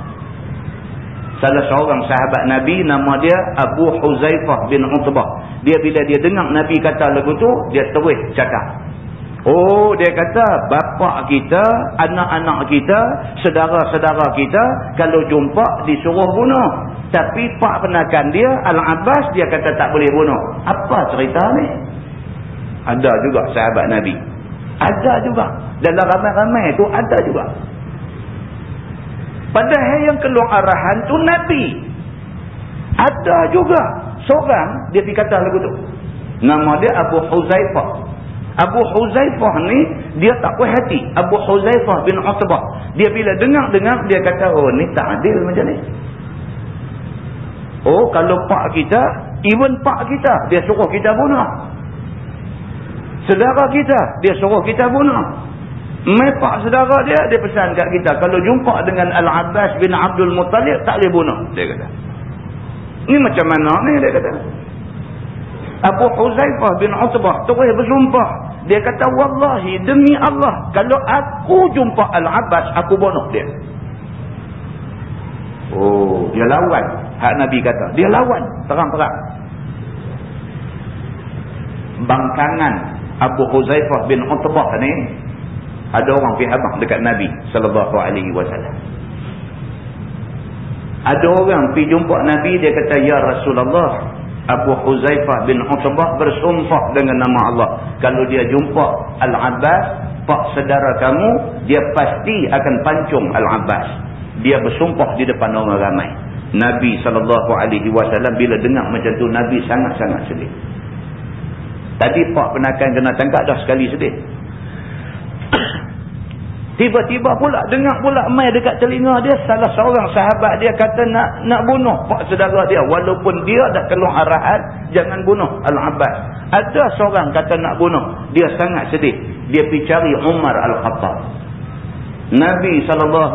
Salah seorang sahabat Nabi, nama dia Abu Huzaifah bin Utbah. Dia bila dia dengar Nabi kata lagu tu, dia terus cakap. Oh, dia kata, bapa kita, anak-anak kita, sedara-sedara kita, kalau jumpa disuruh bunuh. Tapi pak penakan dia, Al-Abbas, dia kata tak boleh bunuh. Apa cerita ni? Ada juga sahabat Nabi. Ada juga. Dalam ramai-ramai itu ada juga. Padahal yang keluar arahan tu Nabi. Ada juga. Seorang dia kata lagu tu. Nama dia Abu Huzaifah. Abu Huzaifah ni dia tak puas hati. Abu Huzaifah bin Utbah. Dia bila dengar-dengar dia kata oh ni tak adil macam ni. Oh kalau pak kita, even pak kita dia suruh kita bunuh. Sedara kita, dia suruh kita bunuh. Mepak sedara dia, dia pesan kat kita. Kalau jumpa dengan Al-Abbas bin Abdul Muttalib, tak boleh bunuh. Dia kata. Ini macam mana ni, dia kata. Abu Huzaifah bin Utbah terus bersumpah. Dia kata, Wallahi, demi Allah, kalau aku jumpa Al-Abbas, aku bunuh dia. Oh, dia lawan. Hak Nabi kata. Dia lawan. Terang-terang. Bangkangan Abu Huzaifah bin Utbah ni ada orang pergi habang dekat Nabi sallallahu alaihi wasallam. Ada orang pergi jumpa Nabi dia kata ya Rasulullah Abu Huzaifah bin Utbah bersumpah dengan nama Allah kalau dia jumpa Al-Abbas pak saudara kamu dia pasti akan pancung Al-Abbas. Dia bersumpah di depan orang ramai. Nabi wasallam bila dengar macam tu Nabi sangat-sangat sedih. Tadi pak penakan kena tangkap dah sekali sedih. Tiba-tiba pula dengar pula mai dekat telinga dia salah seorang sahabat dia kata nak nak bunuh pak saudara dia walaupun dia dah keluar arahan jangan bunuh Al-Abbas. Ada seorang kata nak bunuh, dia sangat sedih. Dia pergi cari Umar Al-Khattab. Nabi SAW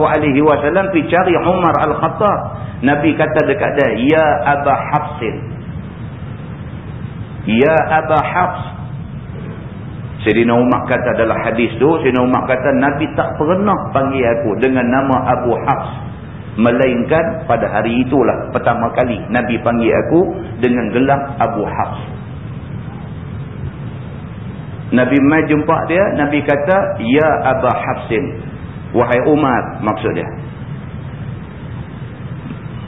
pergi cari Umar Al-Khattab. Nabi kata dekat dia, Ya Aba Hafsin. Ya Aba Hafs. Sayyidina Umar kata dalam hadis tu, Sayyidina Umar kata, Nabi tak pernah panggil aku dengan nama Abu Hafs. Melainkan pada hari itulah pertama kali Nabi panggil aku dengan gelar Abu Hafs. Nabi mai jumpa dia, Nabi kata, Ya Aba Hafsin. Wahai Umar, maksud dia.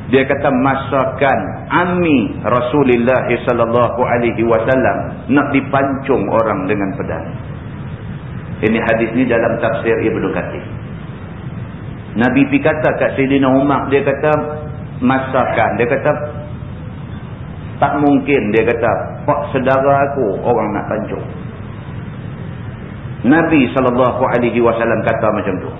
Dia kata masakan ami Rasulullah sallallahu alaihi wasallam nak dipancung orang dengan pedang. Ini hadis ni dalam tafsir Ibnu Katsir. Nabi pi kata kat Sayyidina Umar dia kata masakan. Dia kata, tak mungkin dia kata, pak sedara aku orang nak pancung. Nabi SAW kata macam tu.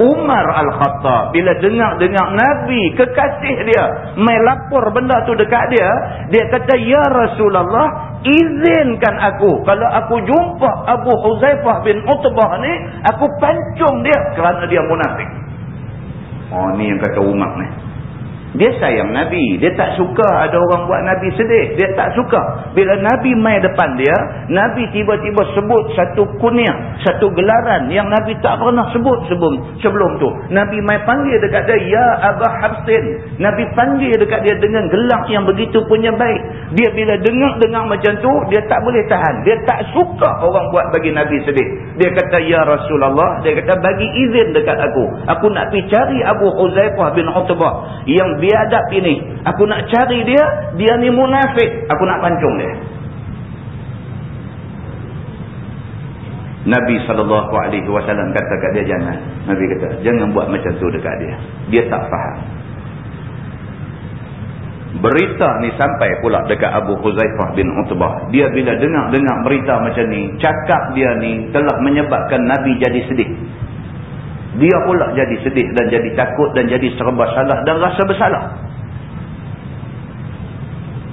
Umar Al-Khattab bila dengar-dengar Nabi kekasih dia mai lapor benda tu dekat dia dia kata ya Rasulullah izinkan aku. Kalau aku jumpa Abu Huzaifah bin Utbah ni aku pancung dia kerana dia munafik. Oh ni yang kata Umar ni dia sayang Nabi. Dia tak suka ada orang buat Nabi sedih. Dia tak suka. Bila Nabi mai depan dia, Nabi tiba-tiba sebut satu kunyah, satu gelaran yang Nabi tak pernah sebut sebelum sebelum tu. Nabi mai panggil dekat dia, Ya Abah Hafsin. Nabi panggil dekat dia dengan gelak yang begitu punya baik. Dia bila dengar-dengar macam tu, dia tak boleh tahan. Dia tak suka orang buat bagi Nabi sedih. Dia kata, Ya Rasulullah. Dia kata, bagi izin dekat aku. Aku nak pergi cari Abu Huzaifah bin Utbah yang biadab ini. Aku nak cari dia, dia ni munafik. Aku nak pancung dia. Nabi SAW kata kat dia jangan. Nabi kata, jangan buat macam tu dekat dia. Dia tak faham. Berita ni sampai pula dekat Abu Huzaifah bin Utbah. Dia bila dengar-dengar berita macam ni, cakap dia ni telah menyebabkan Nabi jadi sedih. Dia pula jadi sedih dan jadi takut dan jadi serba salah dan rasa bersalah.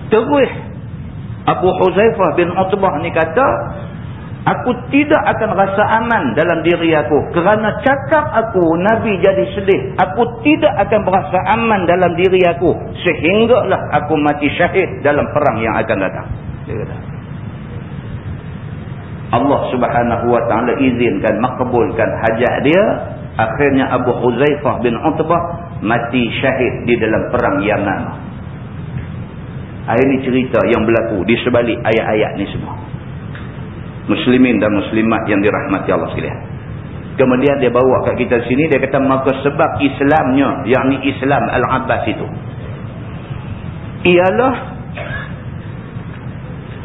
Terus Abu Huzaifah bin Utbah ni kata, Aku tidak akan rasa aman dalam diri aku. Kerana cakap aku, Nabi jadi sedih. Aku tidak akan berasa aman dalam diri aku. Sehinggalah aku mati syahid dalam perang yang akan datang. Dia kata. Allah subhanahu wa ta'ala izinkan, makbulkan hajat dia akhirnya Abu Huzaifah bin Utbah mati syahid di dalam perang Yaman. Ini cerita yang berlaku di sebalik ayat-ayat ni semua. Muslimin dan muslimat yang dirahmati Allah sekalian. Kemudian dia bawa kat kita sini dia kata maka sebab Islamnya yakni Islam Al-Abbas itu ialah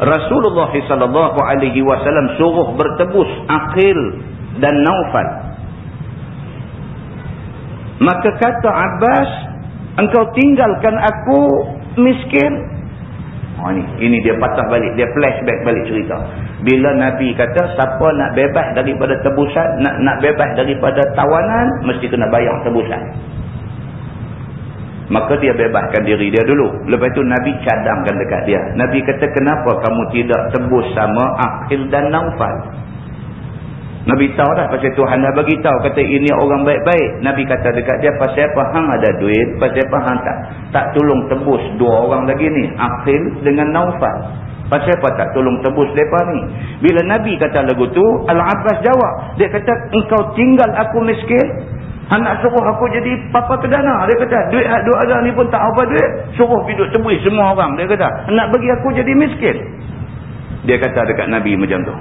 Rasulullah wasallam suruh bertebus Aqil dan Naufal Maka kata Abbas, engkau tinggalkan aku miskin. Oh, ini, ini dia patah balik, dia flashback balik cerita. Bila Nabi kata, siapa nak bebas daripada tebusan, nak nak bebas daripada tawanan, mesti kena bayar tebusan. Maka dia bebaskan diri dia dulu. Lepas itu Nabi cadangkan dekat dia. Nabi kata, kenapa kamu tidak tebus sama Akhil dan Naufal? Nabi tahu dah pasal Tuhan dah bagi tahu kata ini orang baik-baik. Nabi kata dekat dia pasal apa hang ada duit, pasal apa hang tak tak tolong tebus dua orang lagi ni, Aqil dengan Naufal. Pasal apa tak tolong tebus depa ni? Bila Nabi kata lagu tu, Al-Abbas jawab. Dia kata engkau tinggal aku miskin, hang nak suruh aku jadi papa kedana. Dia kata duit hak dua ada ni pun tak apa duit, suruh hidup tebus semua orang. Dia kata nak bagi aku jadi miskin. Dia kata dekat Nabi macam tu.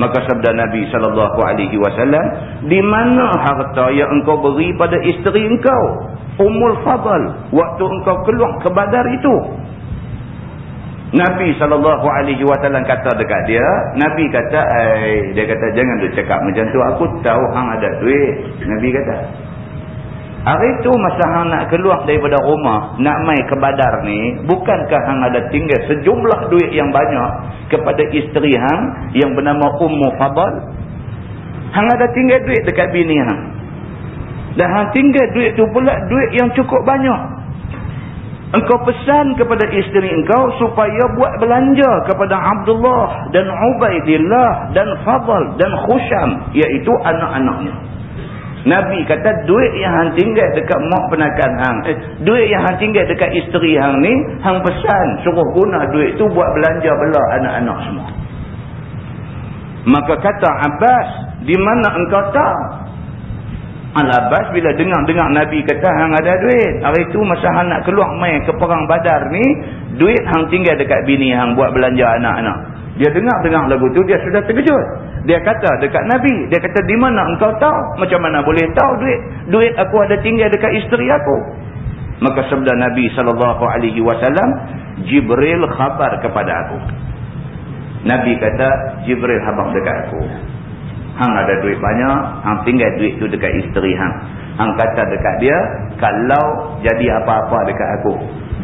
Maka sabda Nabi sallallahu alaihi wasallam, "Di mana harta yang engkau beri pada isteri engkau, Ummul Fadl, waktu engkau keluar ke Badar itu?" Nabi sallallahu alaihi wasallam kata dekat dia, Nabi kata, "Eh, dia kata jangan duk cakap macam tu. Aku tahu hang ada duit." Nabi kata, Hari tu masa hang nak keluar daripada rumah, nak mai ke badar ni, bukankah hang ada tinggal sejumlah duit yang banyak kepada isteri hang yang bernama Ummu Fadal? Hang ada tinggal duit dekat bini hang. Dan hang tinggal duit tu pula duit yang cukup banyak. Engkau pesan kepada isteri engkau supaya buat belanja kepada Abdullah dan Ubaidillah dan Fadal dan Khusham iaitu anak-anaknya. Nabi kata duit yang hang tinggal dekat mak penakan hang. Eh, duit yang hang tinggal dekat isteri hang ni, hang pesan suruh guna duit tu buat belanja bela anak-anak semua. Maka kata Abbas, di mana engkau tahu? Al-Abbas bila dengar-dengar Nabi kata hang ada duit. Hari tu masa hang nak keluar main ke perang badar ni, duit hang tinggal dekat bini hang buat belanja anak-anak. Dia dengar-dengar lagu tu, dia sudah terkejut. Dia kata dekat Nabi, dia kata di mana engkau tahu? Macam mana boleh tahu duit? Duit aku ada tinggal dekat isteri aku. Maka sabda Nabi SAW, Jibril khabar kepada aku. Nabi kata, Jibril khabar dekat aku. Hang ada duit banyak, hang tinggal duit tu dekat isteri hang. Hang kata dekat dia, kalau jadi apa-apa dekat aku,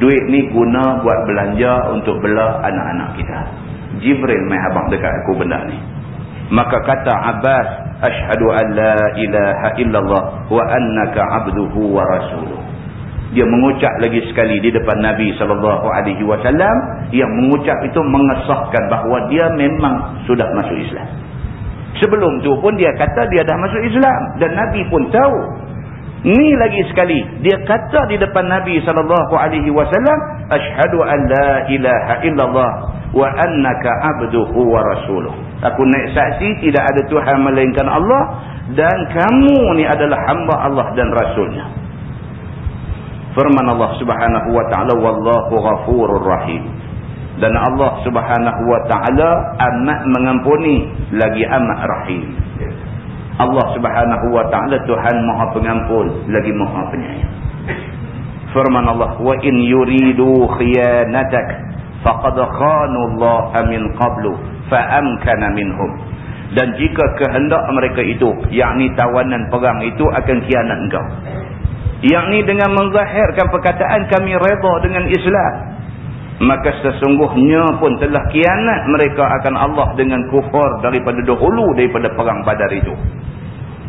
duit ni guna buat belanja untuk bela anak-anak kita. Jibril mai habang dekat aku benda ni. Maka kata Abbas, Ashadu an la ilaha illallah wa annaka abduhu wa rasuluh. Dia mengucap lagi sekali di depan Nabi SAW. Yang mengucap itu mengesahkan bahawa dia memang sudah masuk Islam. Sebelum tu pun dia kata dia dah masuk Islam. Dan Nabi pun tahu. Ni lagi sekali. Dia kata di depan Nabi SAW. Ashadu an la ilaha illallah wa annaka abduhu wa rasuluh. Aku naik saksi tidak ada Tuhan melainkan Allah. Dan kamu ni adalah hamba Allah dan Rasulnya. Firman Allah subhanahu wa ta'ala. Wallahu ghafurur rahim dan Allah subhanahu wa ta'ala amat mengampuni lagi amat rahim Allah subhanahu wa ta'ala Tuhan maha pengampun lagi maha penyayang. Firman Allah wa in yuridu khiyanatak faqad khanu Allah min qablu fa'amkana minhum. Dan jika kehendak mereka itu yakni tawanan perang itu akan kianat engkau. Yakni dengan menzahirkan perkataan kami reda dengan Islam maka sesungguhnya pun telah kianat mereka akan Allah dengan kufur daripada dahulu daripada perang badar itu.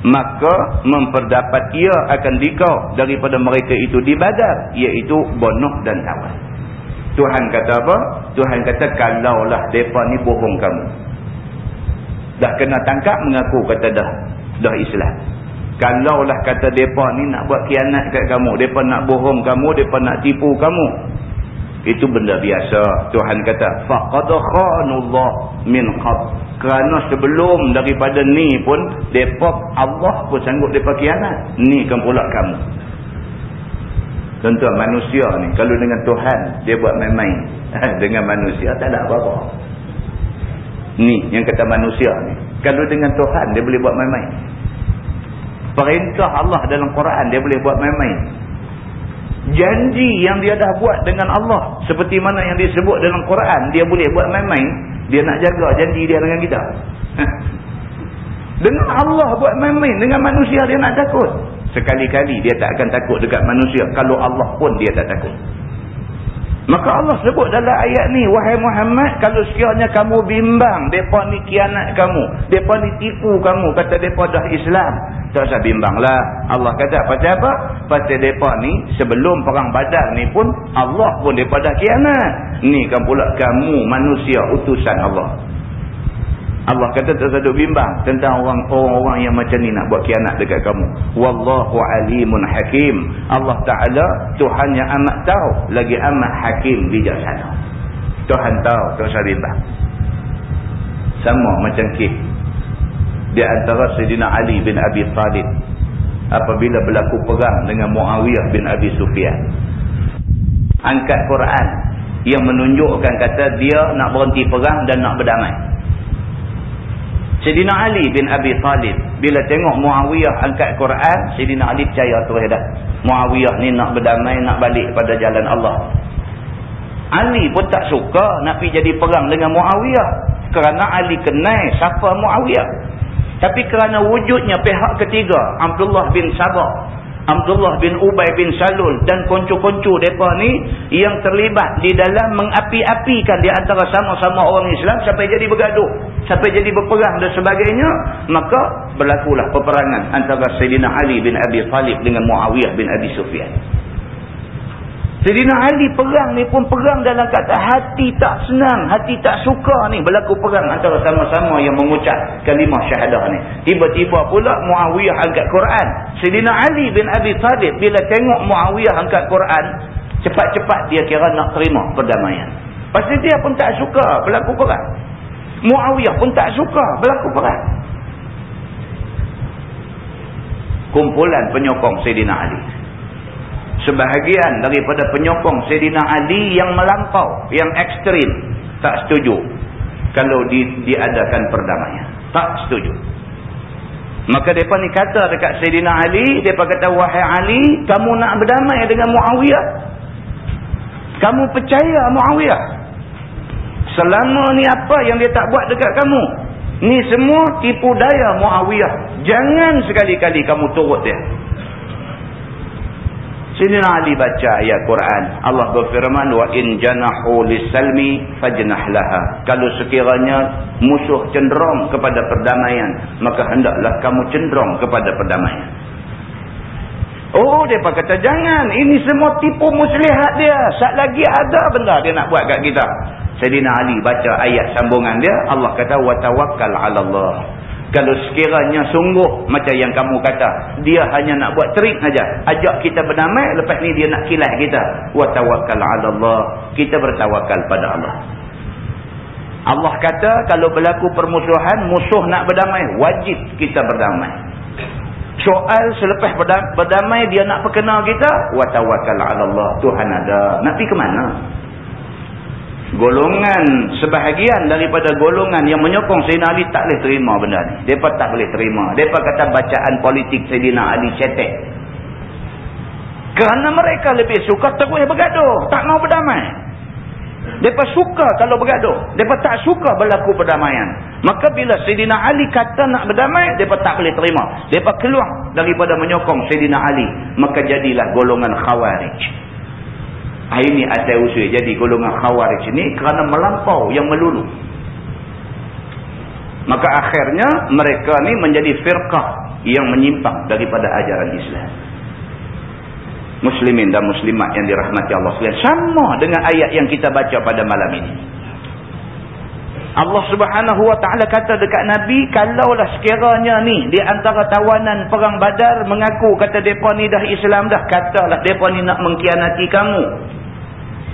Maka memperdapat ia akan dikau daripada mereka itu di badar iaitu bonoh dan tawan Tuhan kata apa? Tuhan kata kalaulah mereka ni bohong kamu. Dah kena tangkap mengaku kata dah dah Islam. Kalaulah kata mereka ni nak buat kianat kat kamu mereka nak bohong kamu mereka nak tipu kamu itu benda biasa. Tuhan kata faqad khanullah min qab kerana sebelum daripada ni pun depa Allah pun sanggup depa kianat. Ni kan pula kamu. Tuan manusia ni kalau dengan Tuhan dia buat main-main. Dengan manusia tak ada apa-apa. Ni yang kata manusia ni. Kalau dengan Tuhan dia boleh buat main-main. Perintah Allah dalam Quran dia boleh buat main-main janji yang dia dah buat dengan Allah seperti mana yang disebut dalam Quran dia boleh buat main-main. Dia nak jaga janji dia dengan kita. Dengan Allah buat main-main dengan manusia dia nak takut. Sekali-kali dia tak akan takut dekat manusia. Kalau Allah pun dia tak takut Maka Allah sebut dalam ayat ni, wahai Muhammad, kalau sekiranya kamu bimbang, mereka ni kianat kamu, mereka ni tipu kamu, kata mereka dah Islam. Tak usah bimbanglah. Allah kata, pasal apa? Pasal mereka ni, sebelum perang badar ni pun, Allah pun mereka dah kianat. Ni kan pula kamu manusia utusan Allah. Allah kata tak satu bimbang tentang orang-orang yang macam ni nak buat kianat dekat kamu. Wallahu alimun hakim. Allah Ta'ala Tuhan yang amat tahu lagi amat hakim bijaksana. Tuhan tahu usah bimbang. Sama macam kif. Di antara Sayyidina Ali bin Abi Talib. Apabila berlaku perang dengan Muawiyah bin Abi Sufyan. Angkat Quran. Yang menunjukkan kata dia nak berhenti perang dan nak berdamai. Sayyidina Ali bin Abi Talib bila tengok Muawiyah angkat Quran, Sayyidina Ali percaya terus dah. Muawiyah ni nak berdamai, nak balik pada jalan Allah. Ali pun tak suka nak pergi jadi perang dengan Muawiyah kerana Ali kenal siapa Muawiyah. Tapi kerana wujudnya pihak ketiga, Abdullah bin Sabah Abdullah bin Ubay bin Salul dan koncu-koncu mereka ni yang terlibat di dalam mengapi-apikan di antara sama-sama orang Islam sampai jadi bergaduh, sampai jadi berperang dan sebagainya, maka berlakulah peperangan antara Sayyidina Ali bin Abi Talib dengan Muawiyah bin Abi Sufyan. Sayyidina Ali perang ni pun perang dalam kata hati tak senang, hati tak suka ni berlaku perang antara sama-sama yang mengucap kalimah syahadah ni. Tiba-tiba pula Muawiyah angkat Quran. Sayyidina Ali bin Abi Talib bila tengok Muawiyah angkat Quran, cepat-cepat dia kira nak terima perdamaian. Pasti dia pun tak suka berlaku perang. Muawiyah pun tak suka berlaku perang. Kumpulan penyokong Sayyidina Ali sebahagian daripada penyokong Sayyidina Ali yang melampau, yang ekstrim, tak setuju kalau di, diadakan perdamaian. Tak setuju. Maka mereka ni kata dekat Sayyidina Ali, mereka kata, Wahai Ali, kamu nak berdamai dengan Muawiyah? Kamu percaya Muawiyah? Selama ni apa yang dia tak buat dekat kamu? Ni semua tipu daya Muawiyah. Jangan sekali-kali kamu turut dia. Sayyidina Ali baca ayat Quran. Allah berfirman wa in janahu lisalmi fajnah laha. Kalau sekiranya musuh cenderung kepada perdamaian, maka hendaklah kamu cenderung kepada perdamaian. Oh, depa kata jangan. Ini semua tipu muslihat dia. Sat lagi ada benda dia nak buat kat kita. Sayyidina Ali baca ayat sambungan dia, Allah kata wa tawakkal 'ala Allah. Kalau sekiranya sungguh macam yang kamu kata, dia hanya nak buat trik saja. Ajak kita berdamai, lepas ni dia nak kilas kita. Wa tawakkal 'ala Allah. Kita bertawakal pada Allah. Allah kata kalau berlaku permusuhan, musuh nak berdamai, wajib kita berdamai. Soal selepas berdamai dia nak perkenal kita, wa tawakkal 'ala Allah. Tuhan ada. Nak pergi ke mana? Golongan sebahagian daripada golongan yang menyokong Sayyidina Ali tak boleh terima benda ni. Mereka tak boleh terima. Mereka kata bacaan politik Sayyidina Ali cetek. Kerana mereka lebih suka terus bergaduh. Tak mau berdamai. Mereka suka kalau bergaduh. Mereka tak suka berlaku perdamaian. Maka bila Sayyidina Ali kata nak berdamai, mereka tak boleh terima. Mereka keluar daripada menyokong Sayyidina Ali. Maka jadilah golongan khawarij. Ini atas usul jadi golongan khawarij ini kerana melampau yang melulu. Maka akhirnya mereka ni menjadi firqah yang menyimpang daripada ajaran Islam. Muslimin dan muslimat yang dirahmati Allah sekalian. Sama dengan ayat yang kita baca pada malam ini. Allah subhanahu wa ta'ala kata dekat Nabi, kalaulah sekiranya ni di antara tawanan perang badar mengaku kata mereka ni dah Islam dah, katalah mereka ni nak mengkhianati kamu.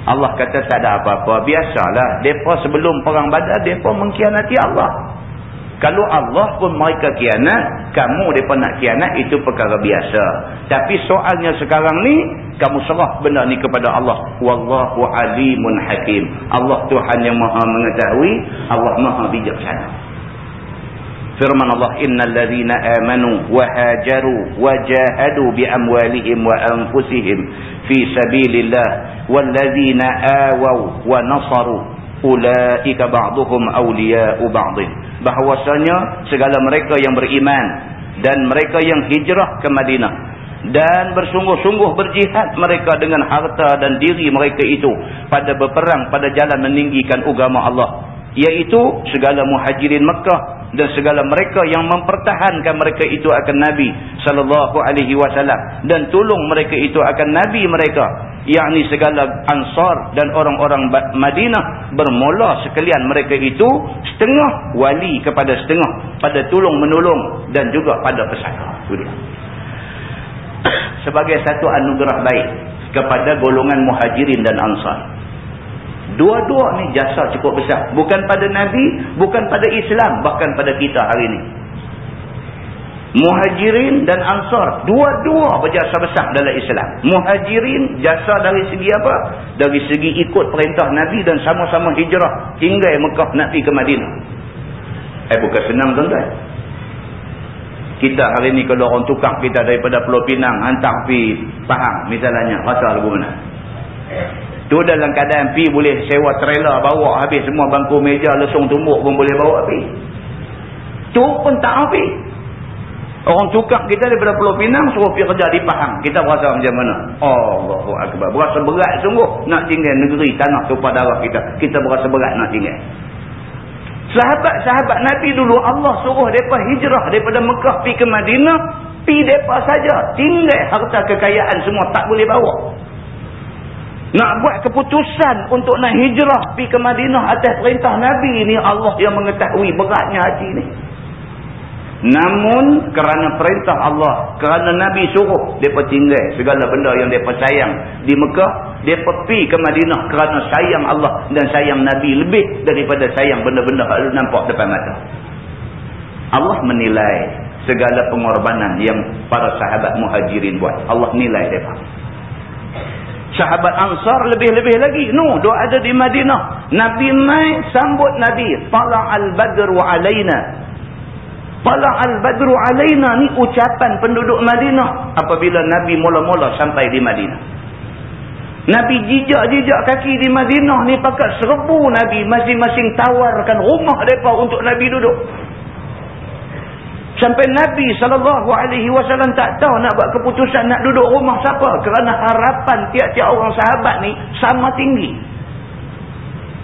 Allah kata tak ada apa-apa. Biasalah. Mereka sebelum perang badar, mereka mengkhianati Allah. Kalau Allah pun mereka kianat, kamu mereka nak kianat, itu perkara biasa. Tapi soalnya sekarang ni, kamu serah benda ni kepada Allah. Wallahu alimun hakim. Allah Tuhan yang maha mengetahui, Allah maha bijaksana firman Allah innal ladzina amanu wa hajaru wa jahadu bi amwalihim wa anfusihim fi sabilillah wal ladzina awaw wa nasaru ulaika ba'dhum awliya'u ba'd bahwasanya segala mereka yang beriman dan mereka yang hijrah ke Madinah dan bersungguh-sungguh berjihad mereka dengan harta dan diri mereka itu pada berperang pada jalan meninggikan agama Allah iaitu segala muhajirin Mekah dan segala mereka yang mempertahankan mereka itu akan Nabi sallallahu alaihi wasallam. Dan tolong mereka itu akan nabi mereka yakni segala ansar dan orang-orang Madinah bermula sekalian mereka itu setengah wali kepada setengah pada tolong menolong dan juga pada pesaka. Sebagai satu anugerah baik kepada golongan muhajirin dan ansar Dua-dua ni jasa cukup besar. Bukan pada Nabi, bukan pada Islam, bahkan pada kita hari ini. Muhajirin dan Ansar, dua-dua berjasa besar dalam Islam. Muhajirin jasa dari segi apa? Dari segi ikut perintah Nabi dan sama-sama hijrah hingga Mekah nak pergi ke Madinah. Eh bukan senang tuan-tuan. Kita hari ini kalau orang tukar kita daripada Pulau Pinang hantar pergi Pahang misalnya, rasa lagu mana? Tu dalam keadaan pi boleh sewa trailer bawa habis semua bangku meja lesung tumbuk pun boleh bawa pi. Tu pun tak habis. Orang tukar kita daripada Pulau Pinang suruh pergi kerja di Pahang. Kita berasa macam mana? Allahu Akbar. Berasa berat sungguh nak tinggal negeri tanah tumpah darah kita. Kita berasa berat nak tinggal. Sahabat-sahabat Nabi dulu Allah suruh mereka hijrah daripada Mekah pergi ke Madinah. Pergi mereka saja. Tinggal harta kekayaan semua tak boleh bawa. Nak buat keputusan untuk nak hijrah pergi ke Madinah atas perintah Nabi ni Allah yang mengetahui beratnya hati ni. Namun kerana perintah Allah, kerana Nabi suruh mereka tinggal segala benda yang mereka sayang di Mekah, mereka pergi ke Madinah kerana sayang Allah dan sayang Nabi lebih daripada sayang benda-benda yang nampak depan mata. Allah menilai segala pengorbanan yang para sahabat muhajirin buat. Allah nilai mereka. Sahabat Ansar lebih-lebih lagi. No, dia ada di Madinah. Nabi mai sambut Nabi. Tala al-badru alaina. Tala al-badru alaina ni ucapan penduduk Madinah. Apabila Nabi mula-mula sampai di Madinah. Nabi jijak-jijak kaki di Madinah ni pakat serbu Nabi. Masing-masing tawarkan rumah mereka untuk Nabi duduk. Sampai Nabi SAW tak tahu nak buat keputusan nak duduk rumah siapa. Kerana harapan tiap-tiap orang sahabat ni sama tinggi.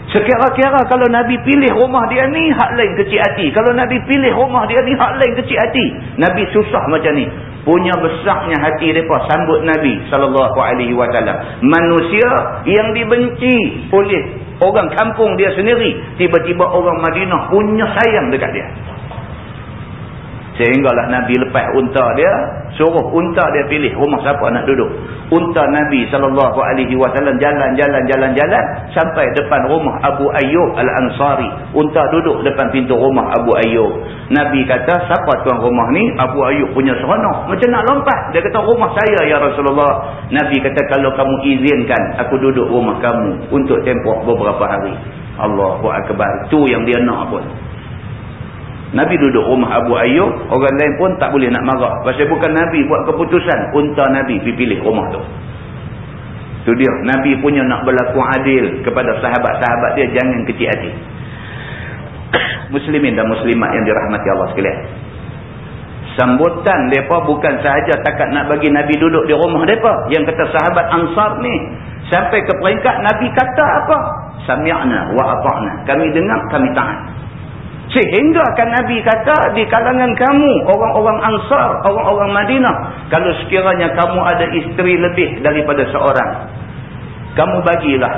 Sekira-kira kalau Nabi pilih rumah dia ni, hak lain kecil hati. Kalau Nabi pilih rumah dia ni, hak lain kecil hati. Nabi susah macam ni. Punya besarnya hati mereka sambut Nabi SAW. Manusia yang dibenci oleh orang kampung dia sendiri. Tiba-tiba orang Madinah punya sayang dekat dia. Sehinggalah Nabi lepas unta dia, suruh unta dia pilih rumah siapa nak duduk. Unta Nabi SAW jalan-jalan-jalan-jalan sampai depan rumah Abu Ayyub Al-Ansari. Unta duduk depan pintu rumah Abu Ayyub. Nabi kata, siapa tuan rumah ni? Abu Ayyub punya seronok. Macam nak lompat. Dia kata, rumah saya ya Rasulullah. Nabi kata, kalau kamu izinkan aku duduk rumah kamu untuk tempoh beberapa hari. Allahu Akbar. Itu yang dia nak pun. Nabi duduk rumah Abu Ayyub, orang lain pun tak boleh nak marah. Pasal bukan Nabi buat keputusan, unta Nabi pilih rumah tu. Itu dia, Nabi punya nak berlaku adil kepada sahabat-sahabat dia, jangan kecil hati. Muslimin dan muslimat yang dirahmati Allah sekalian. Sambutan mereka bukan sahaja takat nak bagi Nabi duduk di rumah mereka. Yang kata sahabat Ansar ni, sampai ke peringkat Nabi kata apa? Sami'na wa ata'na. Kami dengar, kami taat. Sehingga kan Nabi kata di kalangan kamu, orang-orang Ansar, orang-orang Madinah. Kalau sekiranya kamu ada isteri lebih daripada seorang. Kamu bagilah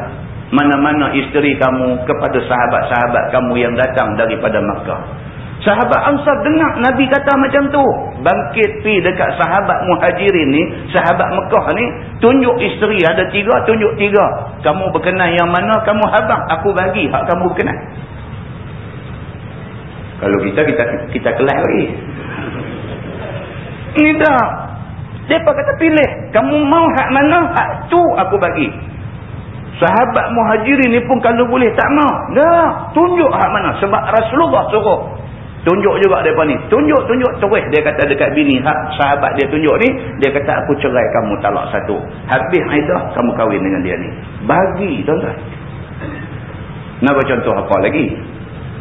mana-mana isteri kamu kepada sahabat-sahabat kamu yang datang daripada Makkah. Sahabat Ansar dengar Nabi kata macam tu. Bangkit pi dekat sahabat muhajirin ni, sahabat Mekah ni. Tunjuk isteri ada tiga, tunjuk tiga. Kamu berkenan yang mana, kamu habang. Aku bagi hak kamu berkenan. Kalau kita, kita kita kelas lagi. Dah. Mereka kata pilih. Kamu mau hak mana? Hak tu aku bagi. Sahabat muhajirin ni pun kalau boleh tak mau. Dah. Tunjuk hak mana. Sebab Rasulullah suruh. Tunjuk juga mereka ni. Tunjuk, tunjuk. Terus dia kata dekat bini. Hak sahabat dia tunjuk ni. Dia kata aku cerai kamu talak satu. Habis Aidah kamu kahwin dengan dia ni. Bagi tuan-tuan. Nak contoh apa lagi?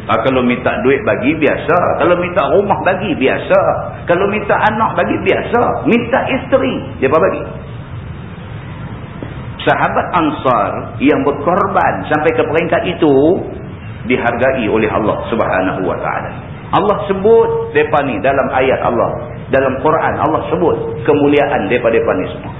Ha, kalau minta duit bagi, biasa. Kalau minta rumah bagi, biasa. Kalau minta anak bagi, biasa. Minta isteri, dia apa bagi? Sahabat Ansar yang berkorban sampai ke peringkat itu, dihargai oleh Allah subhanahu wa ta'ala. Allah sebut mereka ni dalam ayat Allah. Dalam Quran, Allah sebut kemuliaan mereka-mereka ni semua.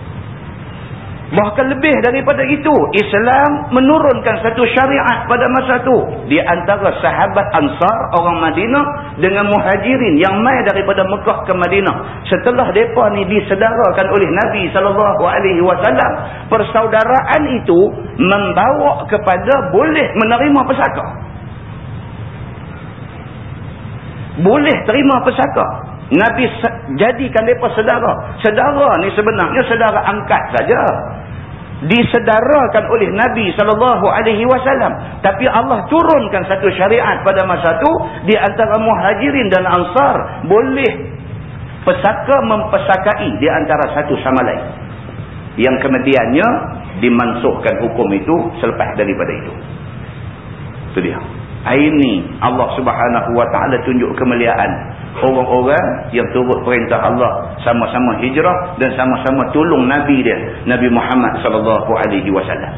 Bahkan lebih daripada itu, Islam menurunkan satu syariat pada masa itu. Di antara sahabat Ansar, orang Madinah, dengan muhajirin yang mai daripada Mekah ke Madinah. Setelah mereka ni disedarakan oleh Nabi SAW, persaudaraan itu membawa kepada boleh menerima pesaka. Boleh terima pesaka. Nabi jadikan mereka sedara. Sedara ni sebenarnya sedara angkat saja. Disedarakan oleh Nabi SAW. Tapi Allah turunkan satu syariat pada masa itu. Di antara muhajirin dan ansar. Boleh pesaka mempesakai di antara satu sama lain. Yang kemudiannya dimansuhkan hukum itu selepas daripada itu. Itu dia. Ini Allah subhanahu wa ta'ala tunjuk kemuliaan orang-orang yang turut perintah Allah sama-sama hijrah dan sama-sama tolong nabi dia Nabi Muhammad sallallahu alaihi wasallam.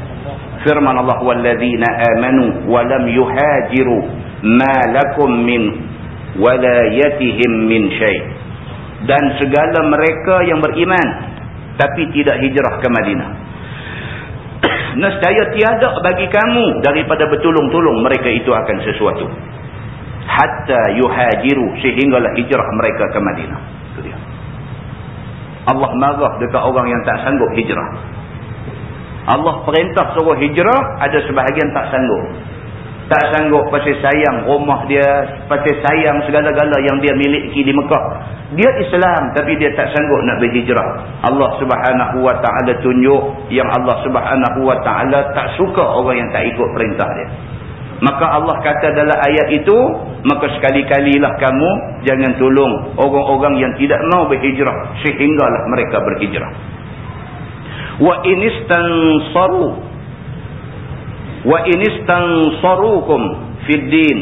Firman Allah wallazina amanu wa lam yuhajiru ma lakum min walayatihim min syai. Dan segala mereka yang beriman tapi tidak hijrah ke Madinah. Nescaya tiada bagi kamu daripada bertolong-tolong mereka itu akan sesuatu hatta yuhajiru sehinggalah hijrah mereka ke Madinah. Itu dia. Allah marah dekat orang yang tak sanggup hijrah. Allah perintah suruh hijrah, ada sebahagian tak sanggup. Tak sanggup pasal sayang rumah dia, pasal sayang segala-gala yang dia miliki di Mekah. Dia Islam tapi dia tak sanggup nak berhijrah. Allah subhanahu wa ta'ala tunjuk yang Allah subhanahu wa ta'ala tak suka orang yang tak ikut perintah dia. Maka Allah kata dalam ayat itu, maka sekali-kalilah kamu jangan tolong orang-orang yang tidak mau berhijrah sehinggalah mereka berhijrah. Wa inistansaru wa inistansarukum fid din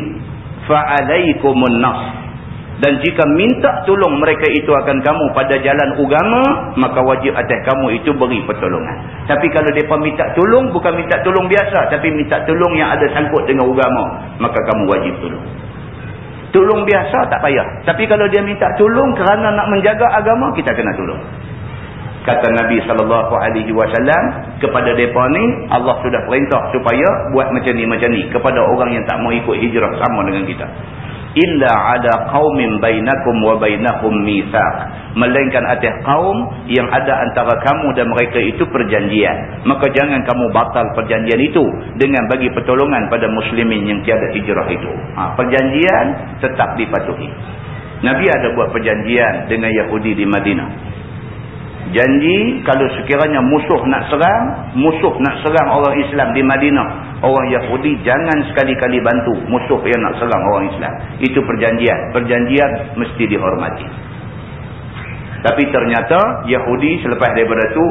fa alaikumun nas. Dan jika minta tolong mereka itu akan kamu pada jalan agama maka wajib atas kamu itu beri pertolongan. Tapi kalau mereka minta tolong bukan minta tolong biasa tapi minta tolong yang ada sangkut dengan agama maka kamu wajib tolong. Tolong biasa tak payah. Tapi kalau dia minta tolong kerana nak menjaga agama kita kena tolong. Kata Nabi SAW kepada mereka ni Allah sudah perintah supaya buat macam ni macam ni kepada orang yang tak mau ikut hijrah sama dengan kita illa ada qaumin bainakum wa bainahum mitsaq melainkan atas kaum yang ada antara kamu dan mereka itu perjanjian. Maka jangan kamu batal perjanjian itu dengan bagi pertolongan pada muslimin yang tiada hijrah itu. Ha, perjanjian tetap dipatuhi. Nabi ada buat perjanjian dengan Yahudi di Madinah janji kalau sekiranya musuh nak serang musuh nak serang orang Islam di Madinah orang Yahudi jangan sekali-kali bantu musuh yang nak serang orang Islam. Itu perjanjian. Perjanjian mesti dihormati. Tapi ternyata Yahudi selepas daripada itu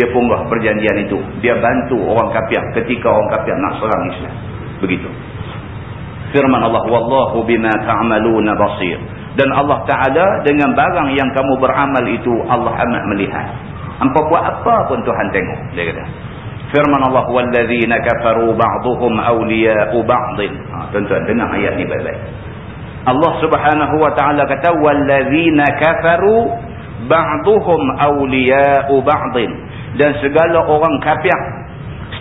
dia punggah perjanjian itu. Dia bantu orang kafir ketika orang kafir nak serang Islam. Begitu firman Allah wallahu bima ta'maluna basir dan Allah Ta'ala dengan barang yang kamu beramal itu Allah amat melihat hampa buat apa pun Tuhan tengok dia kata firman Allah وَالَّذِينَ كَفَرُوا بَعْضُهُمْ أَوْلِيَاءُ بَعْضٍ ha, tuan-tuan dengar ayat ni baik-baik Allah Subhanahu Wa Ta'ala kata وَالَّذِينَ كَفَرُوا بَعْضُهُمْ أَوْلِيَاءُ بَعْضٍ dan segala orang kafir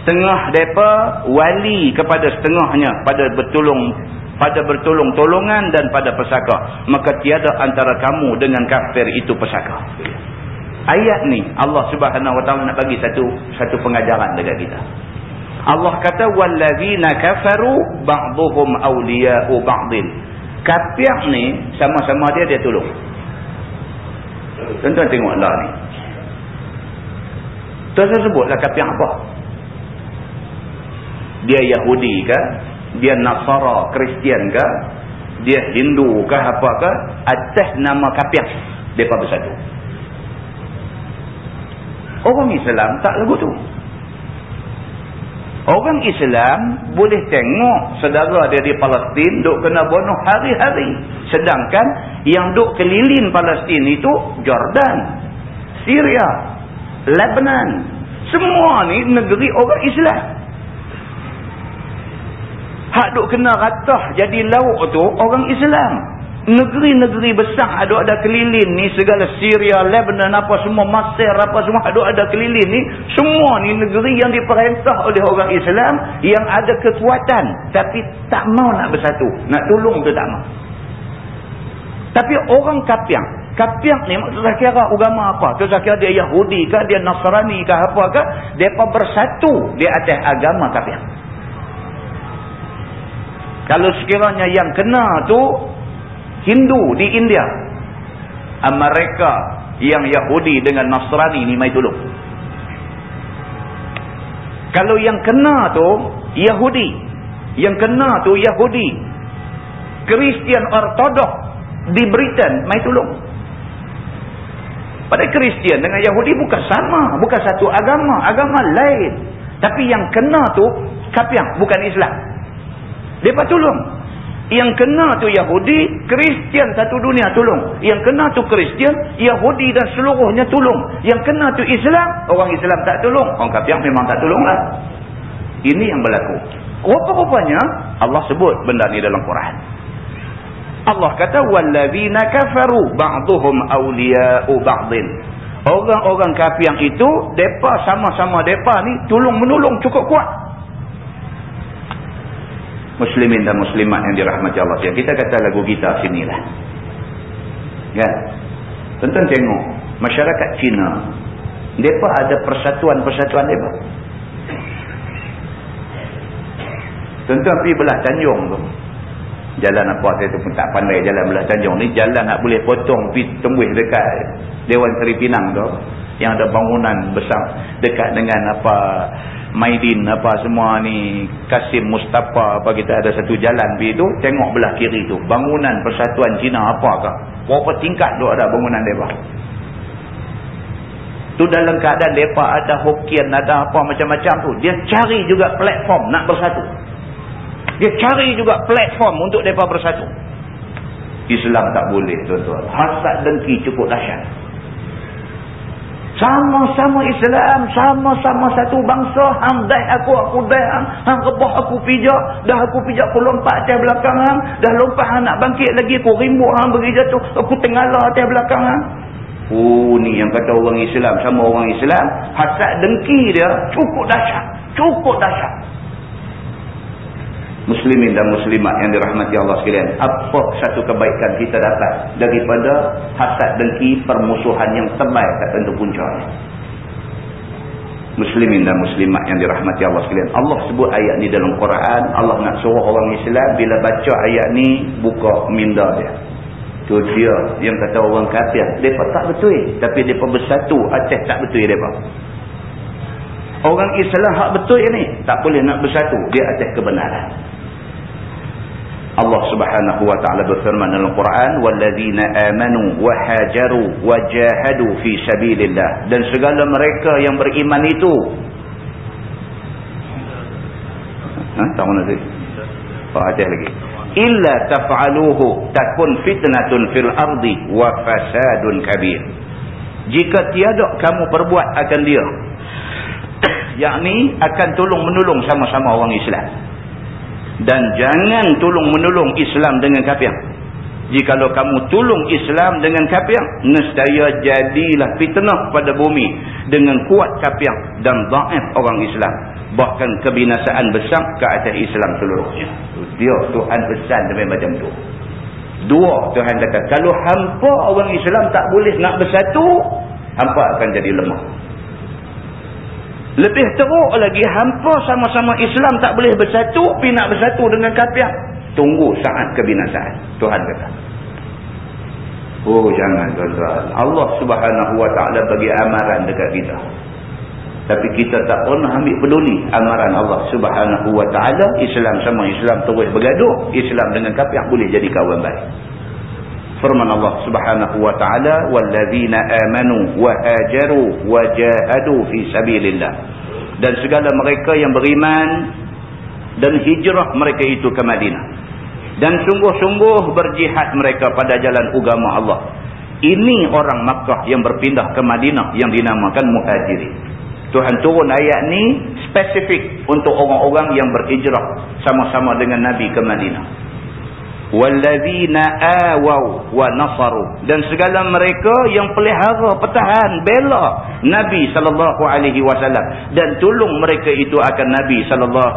setengah mereka wali kepada setengahnya pada bertolong pada bertolong-tolongan dan pada pesaka. Maka tiada antara kamu dengan kafir itu pesaka. Ayat ni Allah subhanahu wa ta'ala nak bagi satu satu pengajaran dekat kita. Allah kata wallazina kafaru ba'dhum awliya'u ba'din. Kafir ni sama-sama dia dia tolong. Tuan-tuan tengoklah ni. Tuan-tuan sebutlah kafir apa dia Yahudi ke dia Nasara Kristian ke dia Hindu ke apa ke atas nama kafir mereka bersatu. Orang Islam tak lagu tu. Orang Islam boleh tengok saudara dia di Palestin duk kena bunuh hari-hari. Sedangkan yang duk keliling Palestin itu Jordan Syria Lebanon. Semua ni negeri orang Islam hak duk kena ratah jadi lauk tu orang Islam. Negeri-negeri besar ada ada keliling ni segala Syria, Lebanon apa semua Mesir apa semua ada ada keliling ni semua ni negeri yang diperintah oleh orang Islam yang ada kekuatan. Tapi tak mau nak bersatu. Nak tolong tu tak mau. Tapi orang kafir kafir ni maksudnya kira agama apa? Tu kira dia Yahudi ke dia Nasrani ke apa ke mereka bersatu di atas agama kafir kalau sekiranya yang kena tu Hindu di India. Mereka yang Yahudi dengan Nasrani ni mai tolong. Kalau yang kena tu Yahudi. Yang kena tu Yahudi. Kristian Ortodok di Britain mai tolong. Pada Kristian dengan Yahudi bukan sama. Bukan satu agama. Agama lain. Tapi yang kena tu kapiang bukan Islam. Mereka tolong. Yang kena tu Yahudi, Kristian satu dunia tolong. Yang kena tu Kristian, Yahudi dan seluruhnya tolong. Yang kena tu Islam, orang Islam tak tolong. Orang kafir memang tak tolonglah. Ini yang berlaku. Rupa-rupanya Allah sebut benda ni dalam Quran. Allah kata wallazina kafaru ba'dhum awliya'u ba'dhin. Orang-orang kafir yang itu depa sama-sama depa ni tolong menolong cukup kuat muslimin dan muslimat yang dirahmati Allah sekalian. Kita kata lagu kita sinilah. Kan? Tentang tengok masyarakat Cina, depa ada persatuan-persatuan depa. Tentang pergi belah Tanjung tu. Jalan apa saya tu pun tak pandai jalan belah Tanjung ni. Jalan nak boleh potong pergi tembus dekat Dewan Seri Pinang tu. Yang ada bangunan besar dekat dengan apa Maidin apa semua ni Kasim Mustafa apa kita ada satu jalan pergi tu tengok belah kiri tu bangunan persatuan Cina apakah berapa tingkat tu ada bangunan mereka tu dalam keadaan mereka ada Hokkien ada apa macam-macam tu dia cari juga platform nak bersatu dia cari juga platform untuk mereka bersatu Islam tak boleh tuan-tuan. Hasad dengki cukup dahsyat. Sama-sama Islam, sama-sama satu bangsa. Hang dai aku, aku dai hang. Rebah aku pijak. Dah aku pijak aku lompat atas belakang hang. Dah lompat hang nak bangkit lagi. Aku rimbuk hang bagi jatuh. Aku tenggalah atas belakang hang. Oh ni yang kata orang Islam sama orang Islam. Hasad dengki dia cukup dahsyat. Cukup dahsyat muslimin dan muslimat yang dirahmati Allah sekalian apa satu kebaikan kita dapat daripada hasad dengki permusuhan yang tebal kat tentu puncanya muslimin dan muslimat yang dirahmati Allah sekalian. Allah sebut ayat ni dalam Quran. Allah nak suruh orang Islam bila baca ayat ni buka minda dia. Tu dia yang kata orang kafir. Mereka tak betul. Tapi mereka bersatu atas tak betul mereka orang Islam hak betul ni. Tak boleh nak bersatu. Dia atas kebenaran Allah Subhanahu wa taala berfirman dalam Quran walladzina amanu wa hajaru wa jahadu fi sabilillah. Dan segala mereka yang beriman itu. Ha tak mana tadi oh lagi. Illa taf'aluhu takun fitnatun fil ardi wa fasadun kabir. Jika tiada kamu perbuat akan dia yakni akan tolong menolong sama-sama orang Islam dan jangan tolong menolong Islam dengan kafir. Jikalau kamu tolong Islam dengan kafir, nescaya jadilah fitnah pada bumi dengan kuat kafir dan dhaif orang Islam. Bahkan kebinasaan besar ke atas Islam seluruhnya. Dia Tuhan pesan demi macam tu. Dua Tuhan kata, kalau hampa orang Islam tak boleh nak bersatu, hampa akan jadi lemah. Lebih teruk lagi, hampa sama-sama Islam tak boleh bersatu, tapi nak bersatu dengan kafir. Tunggu saat kebinasaan. Tuhan kata. Oh jangan tuan-tuan. Allah subhanahu wa ta'ala bagi amaran dekat kita. Tapi kita tak pernah ambil peduli amaran Allah subhanahu wa ta'ala. Islam sama Islam terus bergaduh. Islam dengan kafir boleh jadi kawan baik firman Allah Subhanahu wa taala wallazina amanu wa hajaru wa jahadu fi sabilillah. Dan segala mereka yang beriman dan hijrah mereka itu ke Madinah. Dan sungguh-sungguh berjihad mereka pada jalan agama Allah. Ini orang Makkah yang berpindah ke Madinah yang dinamakan muhajirin. Tuhan turun ayat ni spesifik untuk orang-orang yang berhijrah sama-sama dengan Nabi ke Madinah wallazina awaw wa nasaru. Dan segala mereka yang pelihara pertahan bela Nabi wasallam. Dan tolong mereka itu akan Nabi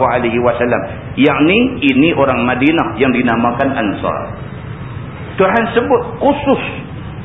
alaihi wasallam. Yakni ini orang Madinah yang dinamakan Ansar. Tuhan sebut khusus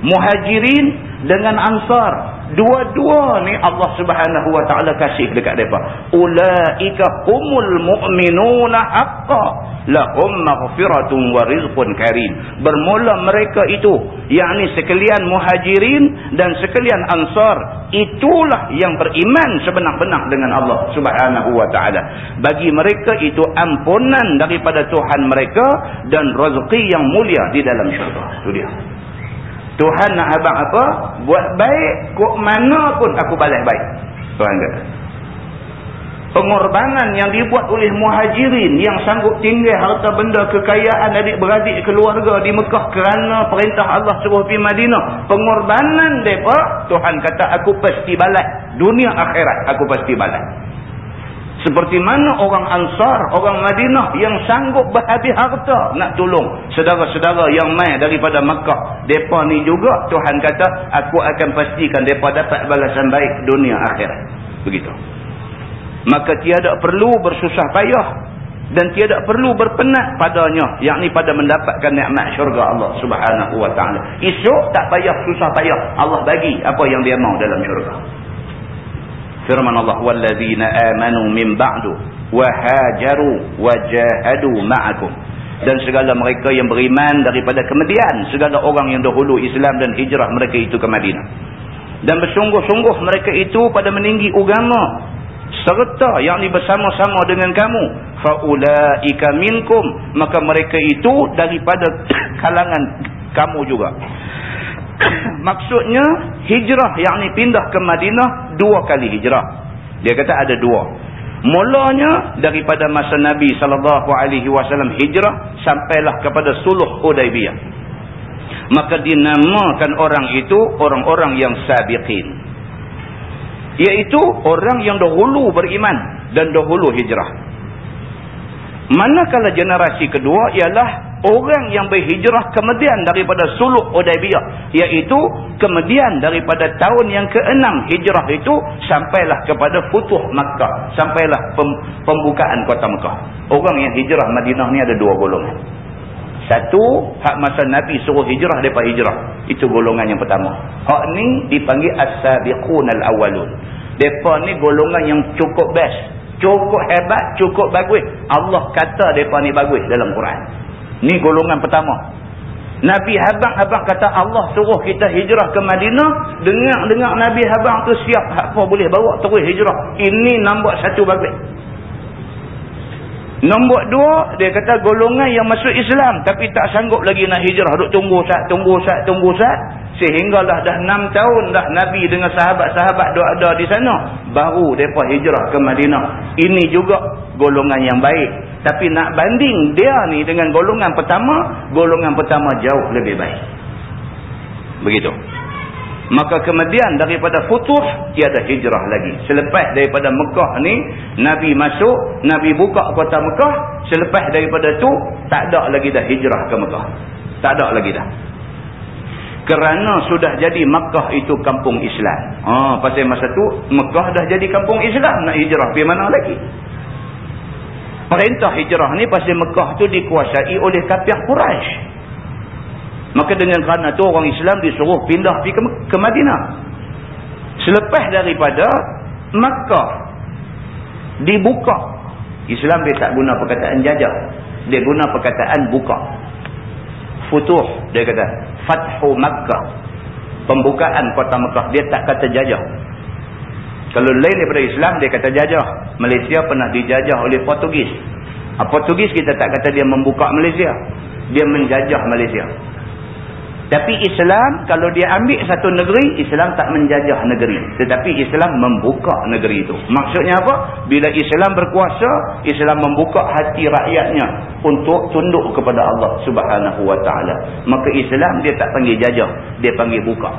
muhajirin dengan ansar Dua-dua ni Allah subhanahu wa ta'ala kasih dekat mereka. Ula'ika humul mu'minuna haqqa lahum maghfiratun wa rizqun karim. Bermula mereka itu. Yang ni sekalian muhajirin dan sekalian ansar. Itulah yang beriman sebenar-benar dengan Allah subhanahu wa ta'ala. Bagi mereka itu ampunan daripada Tuhan mereka dan rezeki yang mulia di dalam syurga. Itu dia. Tuhan nak abang apa? Buat baik, kok mana pun aku balas baik. Tuhan kata. Pengorbanan yang dibuat oleh muhajirin yang sanggup tinggal harta benda kekayaan adik-beradik keluarga di Mekah kerana perintah Allah suruh pergi Madinah. Pengorbanan mereka, Tuhan kata aku pasti balas. Dunia akhirat aku pasti balas. Seperti mana orang Ansar, orang Madinah yang sanggup berhabis harta nak tolong saudara-saudara yang mai daripada Makkah. Depa ni juga Tuhan kata, aku akan pastikan depa dapat balasan baik dunia akhirat. Begitu. Maka tiada perlu bersusah payah dan tiada perlu berpenat padanya, yakni pada mendapatkan nikmat syurga Allah Subhanahu wa taala. Esok tak payah susah payah, Allah bagi apa yang dia mau dalam syurga firman Allah wallazina amanu min ba'du wa hajaru wa jahadu ma'akum. Dan segala mereka yang beriman daripada kemudian segala orang yang dahulu Islam dan hijrah mereka itu ke Madinah. Dan bersungguh-sungguh mereka itu pada meninggi agama serta yang ini bersama-sama dengan kamu faulaika minkum. Maka mereka itu daripada kalangan kamu juga maksudnya hijrah yang ni pindah ke Madinah dua kali hijrah. Dia kata ada dua. Mulanya daripada masa Nabi SAW hijrah sampailah kepada suluh Hudaibiyah maka dinamakan orang itu orang-orang yang sabiqin. Iaitu orang yang dahulu beriman dan dahulu hijrah manakala generasi kedua ialah orang yang berhijrah kemudian daripada suluk Udaibiyah iaitu kemudian daripada tahun yang ke-6 hijrah itu sampailah kepada futuh Makkah sampailah pembukaan kota Makkah orang yang hijrah Madinah ni ada dua golongan. Satu hak masa Nabi suruh hijrah daripada hijrah. Itu golongan yang pertama. Hak ni dipanggil as-sabiqun al-awwalun depa ni golongan yang cukup best cukup hebat cukup bagus Allah kata depa ni bagus dalam Quran Ni golongan pertama. Nabi Habang-Habang kata Allah suruh kita hijrah ke Madinah. Dengar-dengar Nabi Habang tu siap apa boleh bawa terus hijrah. Ini nombor satu bagus. Nombor dua, dia kata golongan yang masuk Islam. Tapi tak sanggup lagi nak hijrah. Duk tunggu saat, tunggu saat, tunggu saat. Sehinggalah dah enam tahun dah Nabi dengan sahabat-sahabat duk ada di sana. Baru mereka hijrah ke Madinah. Ini juga golongan yang baik. Tapi nak banding dia ni dengan golongan pertama, golongan pertama jauh lebih baik. Begitu. Maka kemudian daripada futuh, tiada hijrah lagi. Selepas daripada Mekah ni, Nabi masuk, Nabi buka kota Mekah. Selepas daripada tu, tak ada lagi dah hijrah ke Mekah. Tak ada lagi dah. Kerana sudah jadi Mekah itu kampung Islam. Ha, pasal masa tu, Mekah dah jadi kampung Islam. Nak hijrah pergi mana lagi? perintah hijrah ni pasal Mekah tu dikuasai oleh kafir Quraisy. Maka dengan kerana tu orang Islam disuruh pindah pergi ke, ke Madinah. Selepas daripada Mekah dibuka. Islam dia tak guna perkataan jajah. Dia guna perkataan buka. Futuh dia kata. Fathu Makkah. Pembukaan kota Mekah. Dia tak kata jajah. Kalau lain daripada Islam, dia kata jajah. Malaysia pernah dijajah oleh Portugis. Ha, Portugis kita tak kata dia membuka Malaysia. Dia menjajah Malaysia. Tapi Islam, kalau dia ambil satu negeri, Islam tak menjajah negeri. Tetapi Islam membuka negeri itu. Maksudnya apa? Bila Islam berkuasa, Islam membuka hati rakyatnya untuk tunduk kepada Allah subhanahu wa ta'ala. Maka Islam dia tak panggil jajah. Dia panggil buka.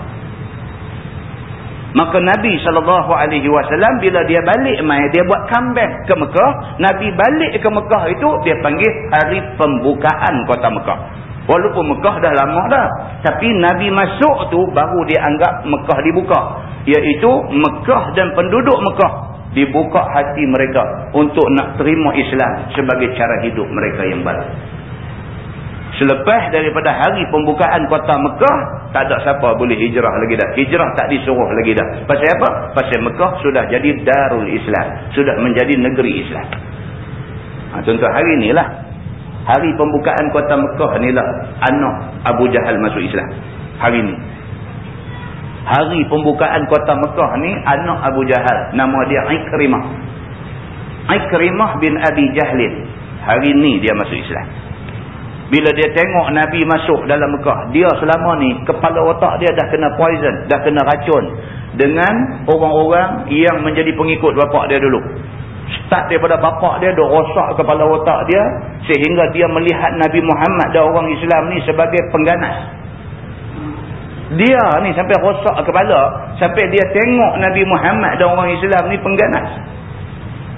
Maka Nabi SAW bila dia balik mai, dia buat comeback ke Mekah. Nabi balik ke Mekah itu, dia panggil hari pembukaan kota Mekah. Walaupun Mekah dah lama dah. Tapi Nabi masuk tu, baru dia anggap Mekah dibuka. Iaitu Mekah dan penduduk Mekah dibuka hati mereka untuk nak terima Islam sebagai cara hidup mereka yang baru. Selepas daripada hari pembukaan kota Mekah, tak ada siapa boleh hijrah lagi dah. Hijrah tak disuruh lagi dah. Pasal apa? Pasal Mekah sudah jadi Darul Islam. Sudah menjadi negeri Islam. Ha, contoh hari inilah. Hari pembukaan kota Mekah inilah anak Abu Jahal masuk Islam. Hari ini. Hari pembukaan kota Mekah ni anak Abu Jahal. Nama dia Ikrimah. Ikrimah bin Abi Jahlin. Hari ini dia masuk Islam. Bila dia tengok Nabi masuk dalam Mekah, dia selama ni kepala otak dia dah kena poison, dah kena racun dengan orang-orang yang menjadi pengikut bapak dia dulu. Start daripada bapak dia dah rosak kepala otak dia sehingga dia melihat Nabi Muhammad dan orang Islam ni sebagai pengganas. Dia ni sampai rosak kepala sampai dia tengok Nabi Muhammad dan orang Islam ni pengganas.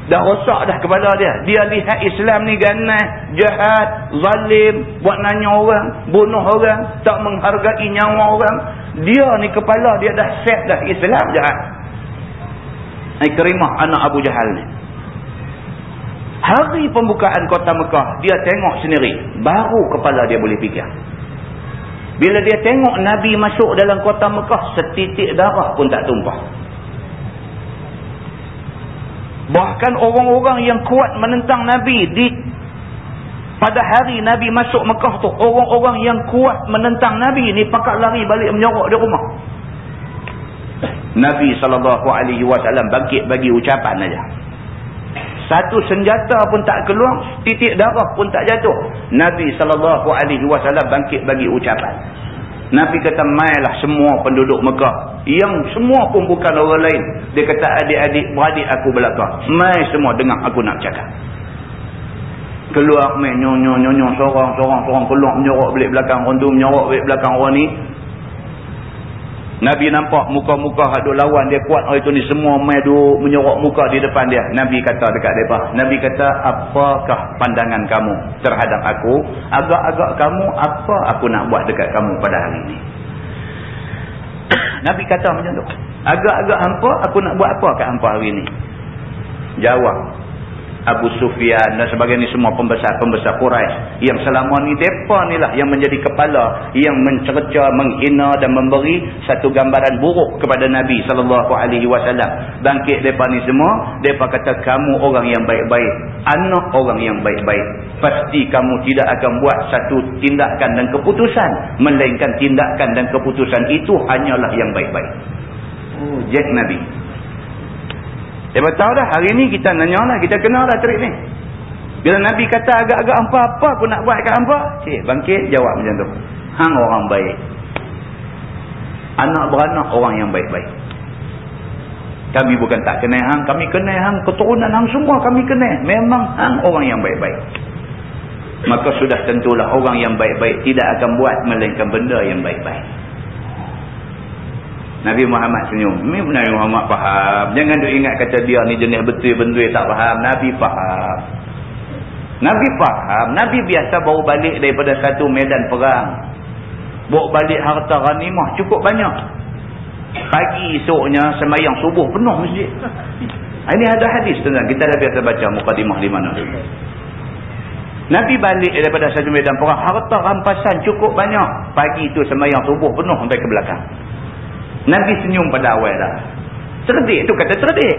Dah rosak dah kepala dia. Dia lihat Islam ni ganas, jahat, zalim, buat nanya orang, bunuh orang, tak menghargai nyawa orang. Dia ni kepala dia dah set dah Islam jahat. Ikrimah anak Abu Jahal ni. Hari pembukaan kota Mekah, dia tengok sendiri. Baru kepala dia boleh fikir. Bila dia tengok Nabi masuk dalam kota Mekah, setitik darah pun tak tumpah. Bahkan orang-orang yang kuat menentang Nabi di pada hari Nabi masuk Mekah tu, orang-orang yang kuat menentang Nabi ni pakat lari balik menyorok di rumah. Nabi SAW bangkit bagi ucapan aja. Satu senjata pun tak keluar, titik darah pun tak jatuh. Nabi SAW bangkit bagi ucapan. Nabi kata mailah semua penduduk Mekah. Yang semua pun bukan orang lain. Dia kata adik-adik beradik aku belakang. Mai semua dengar aku nak cakap. keluar main nyong nyong nyong sorang sorang sorang keluar menyorok belik belakang orang tu menyorok belik belakang orang ni Nabi nampak muka-muka hadut lawan dia kuat hari tu ni semua duk menyorok muka di depan dia. Nabi kata dekat mereka Nabi kata apakah pandangan kamu terhadap aku? Agak-agak kamu apa aku nak buat dekat kamu pada hari ni? Nabi kata macam tu. Agak-agak hampa aku nak buat apa kat hampa hari ni? Jawab Abu Sufyan dan sebagainya semua pembesar-pembesar Quraisy yang selama ni depa nilah yang menjadi kepala yang mencerca, menghina dan memberi satu gambaran buruk kepada Nabi sallallahu alaihi wasallam. Bangkit depa ni semua, depa kata kamu orang yang baik-baik, anak orang yang baik-baik. Pasti kamu tidak akan buat satu tindakan dan keputusan melainkan tindakan dan keputusan itu hanyalah yang baik-baik. Oh, Jack Nabi. Dia tahu dah hari ni kita nanya lah. Kita kenal lah trik ni. Bila Nabi kata agak-agak apa-apa aku nak buat kat hampa. Cik bangkit jawab macam tu. Hang orang baik. Anak beranak orang yang baik-baik. Kami bukan tak kenal hang. Kami kenal hang. Keturunan hang semua kami kenal. Memang hang orang yang baik-baik. Maka sudah tentulah orang yang baik-baik tidak akan buat melainkan benda yang baik-baik. Nabi Muhammad senyum. Nabi Muhammad faham. Jangan duk ingat kata dia ni jenis betul-betul tak faham. Nabi faham. Nabi faham. Nabi biasa bawa balik daripada satu medan perang. Bawa balik harta ranimah cukup banyak. Pagi esoknya semayang subuh penuh masjid. Ini ada hadis tentang kita dah biasa baca mukadimah di mana. Nabi balik daripada satu medan perang. Harta rampasan cukup banyak. Pagi itu semayang subuh penuh sampai ke belakang. Nabi senyum pada awal dah. Cerdik tu kata cerdik.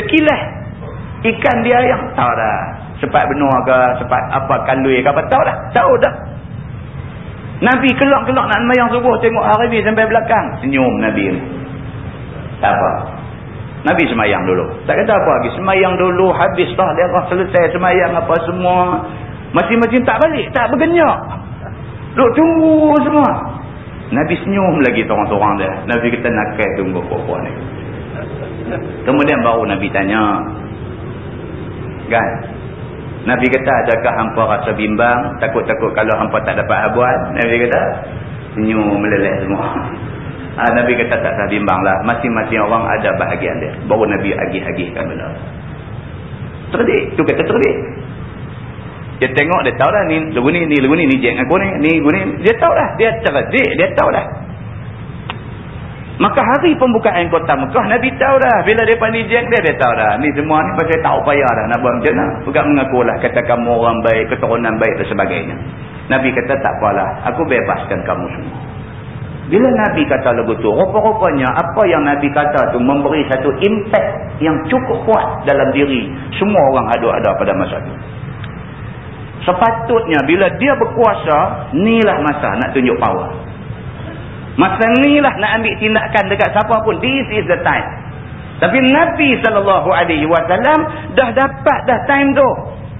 Tekilah ikan dia yang tahu dah. Sepat benua ke, sepat apa kalui ke apa tahu dah. Tahu dah. Nabi kelak-kelak nak mayang subuh tengok hari ni sampai belakang. Senyum Nabi. Tak apa. Nabi semayang dulu. Tak kata apa lagi. Semayang dulu habis dah dia selesai semayang apa semua. Masing-masing tak balik. Tak bergenyak. Duk tunggu semua. Nabi senyum lagi seorang-seorang dia. Nabi kata nakal tunggu puan-puan ni. Kemudian baru Nabi tanya. Kan? Nabi kata adakah hampa rasa bimbang? Takut-takut kalau hampa tak dapat abuat? Nabi kata senyum meleleh semua. Ha, Nabi kata tak usah bimbang lah. Masing-masing orang ada bahagian dia. Baru Nabi agih-agihkan benda. Terdik. Tu kata terdik. Dia tengok dia tahu dah ni lagu ni ni lagu ni ni jeng aku ni ni guni dia tahu dah dia cerdik dia tahu dah. Maka hari pembukaan kota Mekah Nabi tahu dah bila depa ni jeng dia dia tahu dah ni semua ni pasal tak upaya dah nak buat macam mana. Bukan mengakulah kata kamu orang baik keturunan baik dan sebagainya. Nabi kata tak apalah aku bebaskan kamu semua. Bila Nabi kata lagu tu, rupa-rupanya apa yang Nabi kata tu memberi satu impact yang cukup kuat dalam diri semua orang ada-ada pada masa itu. Sepatutnya bila dia berkuasa, inilah masa nak tunjuk power. Masa inilah nak ambil tindakan dekat siapa pun. This is the time. Tapi Nabi SAW dah dapat dah time tu.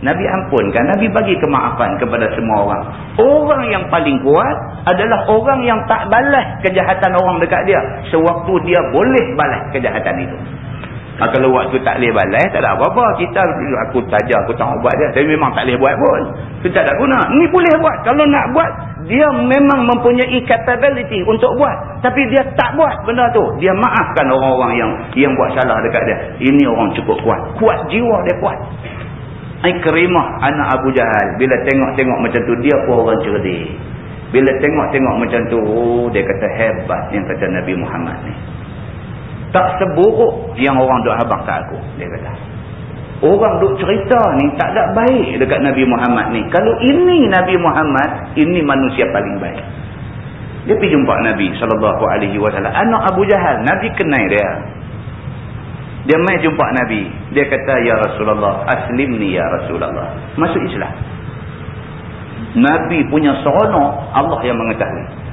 Nabi ampunkan. Nabi bagi kemaafan kepada semua orang. Orang yang paling kuat adalah orang yang tak balas kejahatan orang dekat dia. Sewaktu dia boleh balas kejahatan itu. Ha, kalau waktu tak boleh balai, tak ada apa-apa. Kita, aku tajar, aku tak buat dia. Tapi memang tak boleh buat pun. Itu tak ada guna. Ni boleh buat. Kalau nak buat, dia memang mempunyai capability untuk buat. Tapi dia tak buat benda tu. Dia maafkan orang-orang yang yang buat salah dekat dia. Ini orang cukup kuat. Kuat jiwa dia kuat. Ikrimah anak Abu Jahal. Bila tengok-tengok macam tu, dia pun orang cerdik. Bila tengok-tengok macam tu, oh, dia kata hebat yang kata Nabi Muhammad ni tak seburuk yang orang duk habang kat aku. Dia kata orang duk cerita ni tak ada baik dekat Nabi Muhammad ni. Kalau ini Nabi Muhammad ini manusia paling baik. Dia pergi jumpa Nabi SAW anak Abu Jahal Nabi kenal dia. Dia mai jumpa Nabi. Dia kata Ya Rasulullah aslim ni Ya Rasulullah. Masuk Islam. Nabi punya seronok Allah yang mengetahui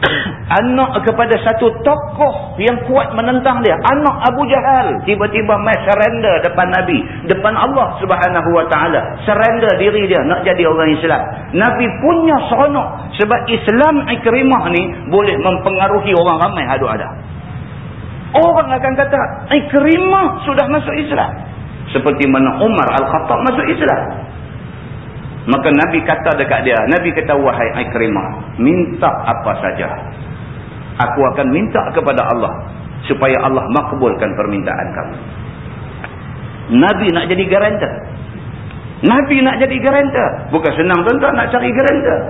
anak kepada satu tokoh yang kuat menentang dia. Anak Abu Jahal. Tiba-tiba mai surrender depan Nabi. Depan Allah subhanahu wa ta'ala. Surrender diri dia nak jadi orang Islam. Nabi punya seronok sebab Islam ikrimah ni boleh mempengaruhi orang ramai ada. Orang akan kata ikrimah sudah masuk Islam. Seperti mana Umar Al-Khattab masuk Islam. Maka Nabi kata dekat dia. Nabi kata, wahai Ikrimah. Minta apa saja. Aku akan minta kepada Allah. Supaya Allah makbulkan permintaan kamu. Nabi nak jadi garantor. Nabi nak jadi garantor. Bukan senang tuan-tuan nak cari garantor.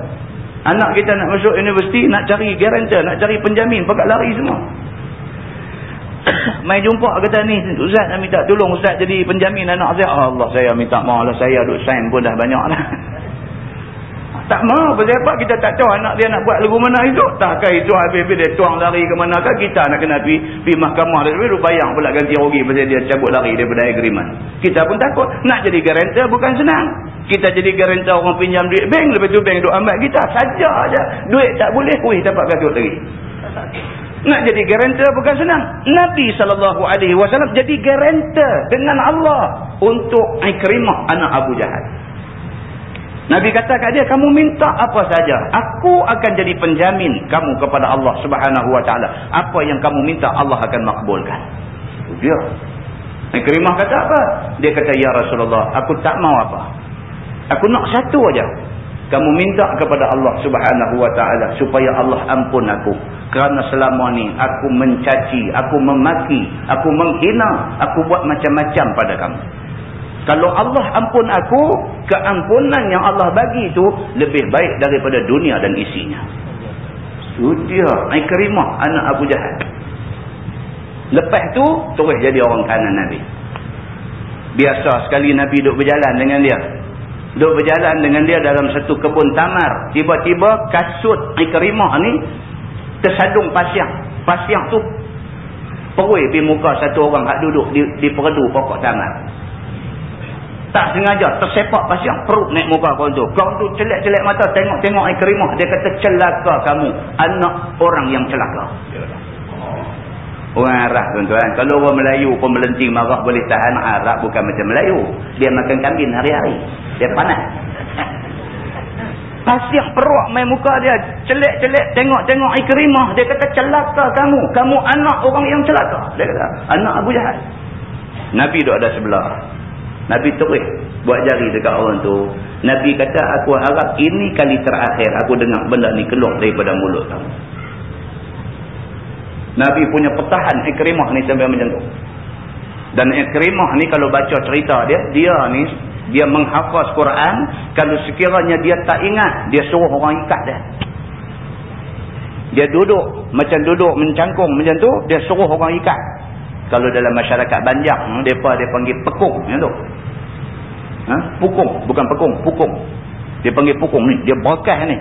Anak kita nak masuk universiti, nak cari garantor, nak cari penjamin. Pakat lari semua. Mai jumpa kata ni, Ustaz nak minta tolong Ustaz jadi penjamin anak saya. Allah saya minta maaf lah. Saya duk sign pun dah banyak lah. Tak. Pasal apa kita tak tahu anak dia nak buat lagu mana itu. Takkah itu habis-habis dia tuang lari ke manakah kita nak kena pergi, pergi mahkamah. Pergi bayang pula ganti rugi pasal dia cabut lari daripada agreement. Kita pun takut. Nak jadi garantor bukan senang. Kita jadi garantor orang pinjam duit bank. Lepas tu bank duk ambil kita. Saja aja. Duit tak boleh. Wih dapat gatut lagi. Nak jadi garantor bukan senang. Nabi SAW jadi garantor dengan Allah. Untuk Ikrimah anak Abu Jahal. Nabi kata kat dia, kamu minta apa saja. Aku akan jadi penjamin kamu kepada Allah ta'ala. Apa yang kamu minta, Allah akan makbulkan. Dia. Ikrimah kata apa? Dia kata, Ya Rasulullah, aku tak mau apa. Aku nak satu aja. Kamu minta kepada Allah subhanahu wa ta'ala supaya Allah ampun aku. Kerana selama ni aku mencaci, aku memaki, aku menghina, aku buat macam-macam pada kamu. Kalau Allah ampun aku, keampunan yang Allah bagi itu lebih baik daripada dunia dan isinya. Sudia, Ikrimah, anak Abu Jahal. Lepas tu, terus jadi orang kanan Nabi. Biasa sekali Nabi duduk berjalan dengan dia. Duduk berjalan dengan dia dalam satu kebun tamar. Tiba-tiba kasut Ikrimah ni tersadung pasiang. Pasiang tu perui di muka satu orang yang duduk di, di perdu pokok tamar. Tak sengaja tersepak pasang perut naik muka kau tu. Kau tu celak-celak mata tengok-tengok air kerimah. Dia kata celaka kamu. Anak orang yang celaka. Orang Arab tuan-tuan. Kalau orang Melayu pun melenting marah boleh tahan. Arab bukan macam Melayu. Dia makan kambing hari-hari. Dia panas. Pasir perut main muka dia. Celak-celak tengok-tengok air kerimah. Dia kata celaka kamu. Kamu anak orang yang celaka. Dia kata anak Abu Jahat. Nabi duduk ada sebelah. Nabi terus buat jari dekat orang tu. Nabi kata aku harap ini kali terakhir aku dengar benda ni keluar daripada mulut kamu. Nabi punya pertahan Ikrimah ni sampai macam tu. Dan Ikrimah ni kalau baca cerita dia, dia ni dia menghafaz Quran, kalau sekiranya dia tak ingat, dia suruh orang ikat dia. Dia duduk, macam duduk mencangkung macam tu, dia suruh orang ikat. Kalau dalam masyarakat banjak, mereka dia panggil pekung macam tu. Ha? Pukung. Bukan pekung. Pukung. Dia panggil pukung ni. Dia berkah ni.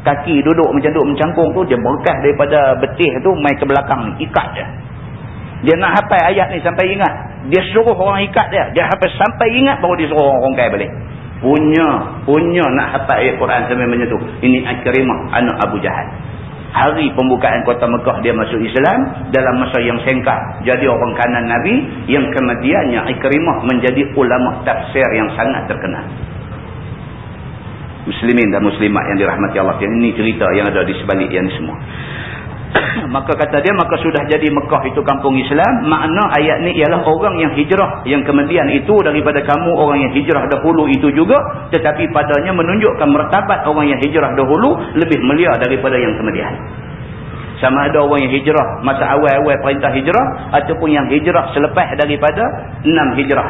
Kaki duduk macam duduk mencangkung tu. Dia berkah daripada betih tu. Main ke belakang ni. Ikat je. Dia nak hafal ayat ni sampai ingat. Dia suruh orang ikat dia. Dia hafal sampai ingat baru dia suruh orang rongkai balik. Punya. Punya nak hafal ayat Quran sampai macam tu. Ini Akrimah anak Abu Jahal hari pembukaan kota Mekah dia masuk Islam dalam masa yang singkat jadi orang kanan Nabi yang kemudiannya Ikrimah menjadi ulama tafsir yang sangat terkenal muslimin dan muslimat yang dirahmati Allah. Ini cerita yang ada di sebalik yang semua. Maka kata dia maka sudah jadi Mekah itu kampung Islam. Makna ayat ni ialah orang yang hijrah. Yang kemudian itu daripada kamu orang yang hijrah dahulu itu juga. Tetapi padanya menunjukkan mertabat orang yang hijrah dahulu lebih mulia daripada yang kemudian. Sama ada orang yang hijrah masa awal-awal perintah hijrah ataupun yang hijrah selepas daripada enam hijrah